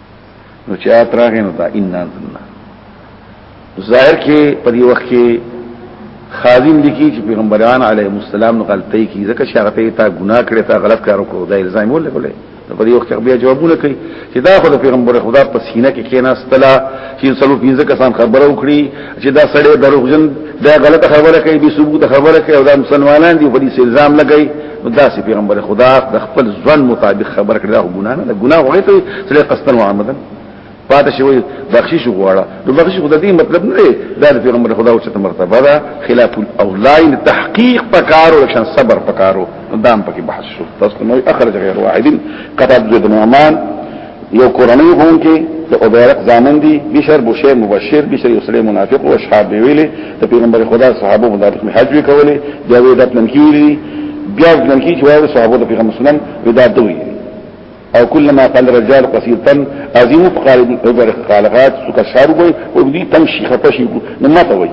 نو چې آیات راغی نو دا ان انزلنا ظاهر کې په دې وخت کې خازن لیکي چې پیغمبران علیهم السلام نو غلطي کوي ځکه چې هغه ته تا ګناه کړی تا غلط کار وکړو دا الزام ولې ولې په دې وخت کې بیا جوابونه کوي چې دا خو د پیغمبر خدا په سینه کې کېناستله چې څلو پینځه کسان خبره وکړي چې دا سړی دروغجن دا غلطه خبره کوي به ثبوت خبره کوي او دا مسلمانان دي په دې الزام لګي دا سي پیغمبر خدا د خپل ځوان مطابق خبر کړه او ګناه نه ګناه وایي ته سړی قصدن وعمدن پاتې شوی بخشش غواړه د بخشش خدای دې مطلب نه دی دا د پیغمبر خدا او چته مرتبه ده خلاف الاولای تحقیق پکارو لکه صبر پکارو دام پکې بحث شو تاسو نو اخرج غیر واحد قطع ذو نعمان یو کورنۍ هون کې د اوبیرق زامن دي بشر بشیر مبشر بشیر یوسلی منافق او اصحاب دی ویلي د پیغمبر خدا صحابه مدارک می حج وکولي بیا وی دات نن کیولي بیا نن کی چې وایو صحابه د پیغمبر سلام ودا دوی او كلما قال رجال قصير تن عظيم قال ابرق قالغات سكشار وي ودي تمشي خطشي نمطوي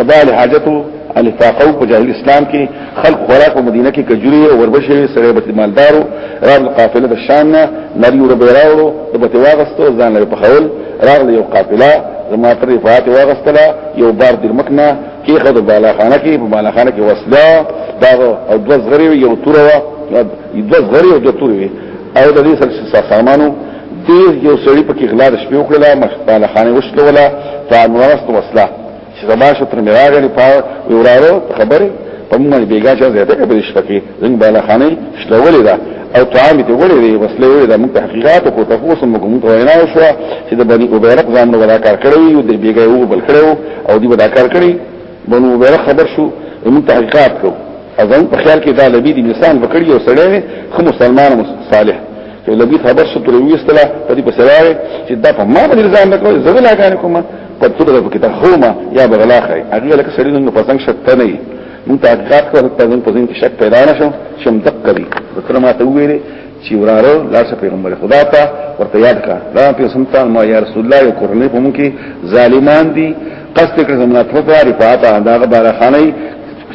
ادا له حاجتو ان فاقو په جاهل اسلام کې خلق خوراک په مدینه کې کجوري او وربشې سره بیت مالدارو راغ قافله د شام نه نری ور بیراو د بت واغستو ځان له په خول راغ یو قافله زما تر رفعات واغستله یو بار د مکنه کې خد بالا خانه کې په بالا خانه کې وسلا دا او د زغری یو تور وا د زغری او د تور وی او د دې سره سامانو دې یو سړی په کې غلا د شپې وکړه مخ بالا خانه وشلوله فانورست وسلا چې زما شو تر مې راغلی په ورارو خبرې په موږ باندې بیګا چا زیاته کې بلش پکې زنګ بالا خانه شلولې ده او طعام ته وړې دی وسلې وړې ده موږ تحقیقات کو تفوس موږ موږ وینا شو چې د بني اوبرق ځان نو ولا کار کړی یو د بیګا یو بل کړو او دی ولا کار کړی بنو اوبرق خبر شو موږ تحقیقات کو ازم په خیال کې دا لبی دی انسان وکړي او سړی خو مسلمان صالح چې لبی خبر شو تر ویستله په دې په سره چې دا په ما باندې ځان نه کوي زړه لاګانې کومه قد تبغى په کتاب هوما یا بغلا خای هغه لکه سړی نن په څنګه شک نه وي مون تحقیقات کړو په ځین په ځین کې شک پیدا نشو چې هم دق کړي ذکر ما ته ویلې چې وراره لا څه پیغمبر خدا ته ورته یاد کا دا په سمتا ما یا رسول الله یو قرنه په مون کې ظالمان دي قصد کړ زمنا په پاره پاته دا غبره خانه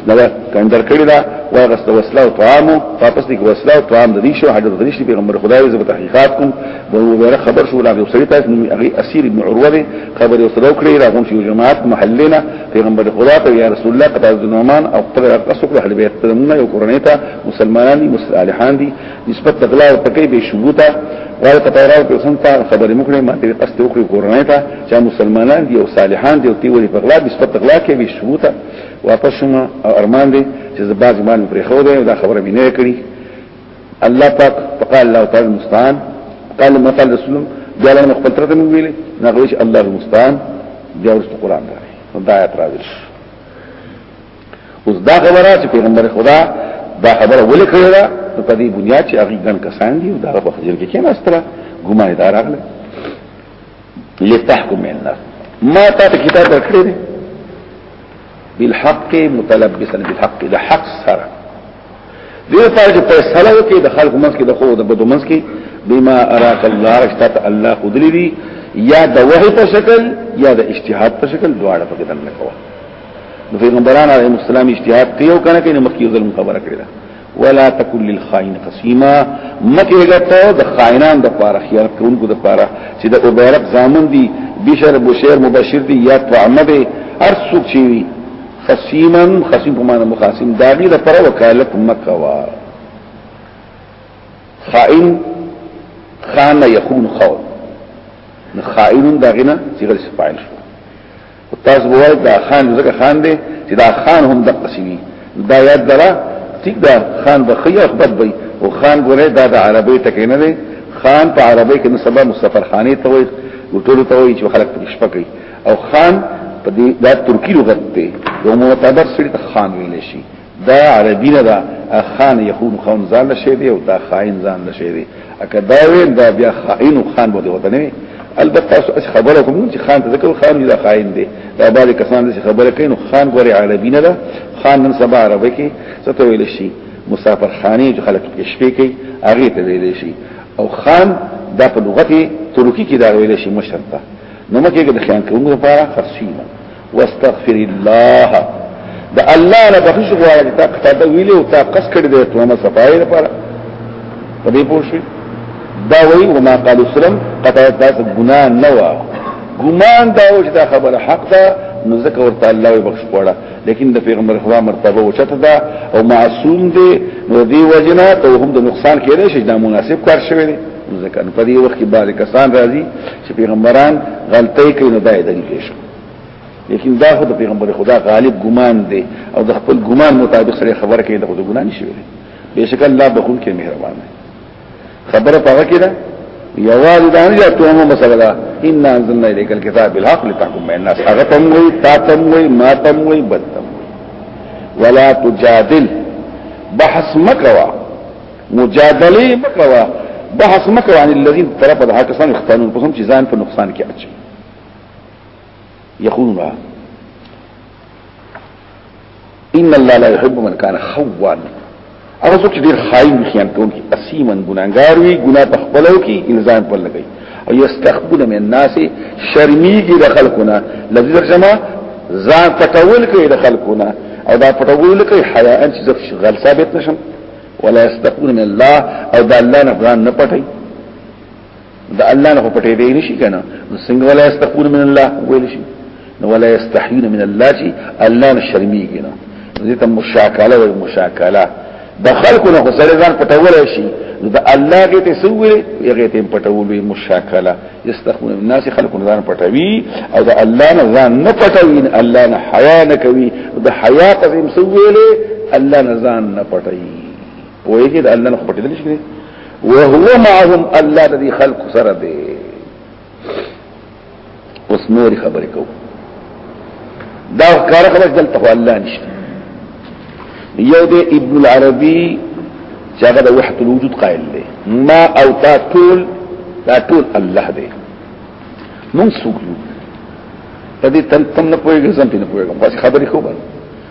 دا کندر کړی دا واغست وسله او طعام واپس دي وسله او طعام د دې شو حضرت دریش پیغمبر خدای زو تحقیقات کوم به وره خبر شو لا یو سړی تاسو هغه اسیر ابن عروه دی خبر یو سره کړی راغون شو جماعت محلنا پیغمبر خدا ته یا رسول الله قطاز نعمان او قبل تاسو له بیت تمنا یو قرنه ته مسلمانان دي مصالحان دي نسبت تغلا او تکي به شبوتا وای ته پیراو په سم ته خبرې مکړې ما ته قصد وکړې قرنه ته چې مسلمانان دي او صالحان دي او تی ولې په غلا نسبت تغلا کې به شبوتا واپس شوم او ارمان دی چې زباز مال پرې خو دی دا خبره مې نه کړی الله پاک فقال الله تعالی المستعان قال ما قال رسول بیا له خپل ترته مو ویلې نه غوښ الله المستعان بیا ورست قران دا دا آیات راځي اوس دا خبره چې پیغمبر خدا دا خبره ولې کړې ده په دې بنیاد چې هغه ګڼ کسان دي او دا په خجل کې کېناستره ګمایدار اغله لتحكم الناس ما تا ته کتاب ورکړی دی بالحق متلبسا بالحق د حق سره دې په اړه فیصله وکړي د خلکو منځ کې د خو د بدو منځ کې بما اراك الله رشتات الله خدلی دی یا د وحی په شکل یا د اجتهاد په شکل دواړه په دنه کوه نو پیغمبران علیهم السلام اجتهاد کوي او کنه کوي مخکې ظلم خبره کړی ولا تکل للخائن قسیما مکه غته د خائنان د پاره خیال کوونکو د پاره چې د اوبرق زامن دي بشر بشیر مبشر دي یا طعمه دي هر څوک چې وي قسیما قسیم په معنی مخاصم داغي د پاره وکالت مکه وا خائن خان یخون خو خائن داغنه چې غل سپایل شو تاسو وایي دا خان زکه خان دی چې دا خان هم د قسمی دا یاد درا ټیک دا خان د خیه خپل وي او خان ګوره دا د عربی تکې نه دی خان په عربی کې نسبه مسافر خانه ته وي او ټول ته وي چې خلک پکې شپه کوي او خان په دې دا ترکی لغت دی یو معتبر سړي ته خان ویل شي دا عربی نه دا خان یخون خون ځان نشي دی او دا خائن ځان نشي دی اکه دا وین دا بیا خائن او خان بده وته نه البته اس خبره کوم چې خان ته ذکر خان دا خائن دی دا بعضی کسان چې خبره کوي نو خان ګوري عربی نه دا خان نن سبا عربی کې څه ته ویل شي مسافر خانه چې خلک شپې کوي هغه ته ویل شي او خان دا په لغت ترکی کې دا ویل شي مشرته نو مکه کې د خیان کوم لپاره خاصینه واستغفر الله دا الله نه بخښ غواړي تا کته ویلو تا قص کړی دی ته ما صفای لپاره په دې پوښي دا وی وما قال اسلم قطع تاسو ګنا نه وا ګمان دا و چې دا خبره حق ده نو ځکه ورته الله وي بخښ پوره لیکن د پیغمبر خدا مرتبه او چته ده او معصوم دی نو دی وجنا ته هم د نقصان کېږي چې دا مناسب کار شوی دی ځکه په دې وخت کې بعض کسان راځي چې پیغمبران غلطۍ کوي نو دا یې دلیل شي لیکن دا خو د پیغمبر خدا غالب ګمان دی او د خپل ګمان مطابق سره خبره کوي د خود ګمان شي ویل بشک الله بخون کې مهربان دی خبره پاګه کړه یوال دا نه ته هم مسله ده ان انزلنا الیک الكتاب بالحق لتحكم بين الناس هغه تم وي تا تم وي ما تم وي بد تم ولا تجادل بحث مکوا مجادله مکوا بحث مکوا عن الذين طرف ده کسان اختنون په هم چې ځان په نقصان کې اچي يخونها ان الله لا يحب من كان خوان هغه څوک چې ډیر خاين وي خیان کوونکی اسیمن ګناګار وي ګنا په خپلو کې الزام پر لګي او یستخبون من الناس شرمیږي د خلقونه لذي ترجمه ځان پټول کوي د خلقونه او دا پټول کوي حیا ان چې زف غل ثابت نشم ولا یستخبون من الله او دا الله نه ځان نه پټي د الله نه پټې دی نشي کنه څنګه ولا استغفر من الله ویل شي نو ولا استحيون من الله شي الله نه شرمي کنه دې ته مشاکله او مشاکله د خلکو نه سره ځان پټول شي د الله کې ته سوې یغه ته پټول مشاکله استغفر من الناس خلکو نه ځان پټوي او د الله نه ځان نه پټوي الله نه حیا نه کوي د حیا قسم سوې الله نه ځان نه پټوي پوهیږي د الله نه خپل دې شي وهو معهم الله الذي خلق سره دې اوس نور خبرې کو دا کار خبره دلته الله نشته یو دې ابن العربي چې هغه د وحدت الوجود قائل دی ما او تا ټول دا ټول الله دی مونږ څوک یو په دې تم تم نه پوهیږم زم په نه پوهیږم خو خبرې کوم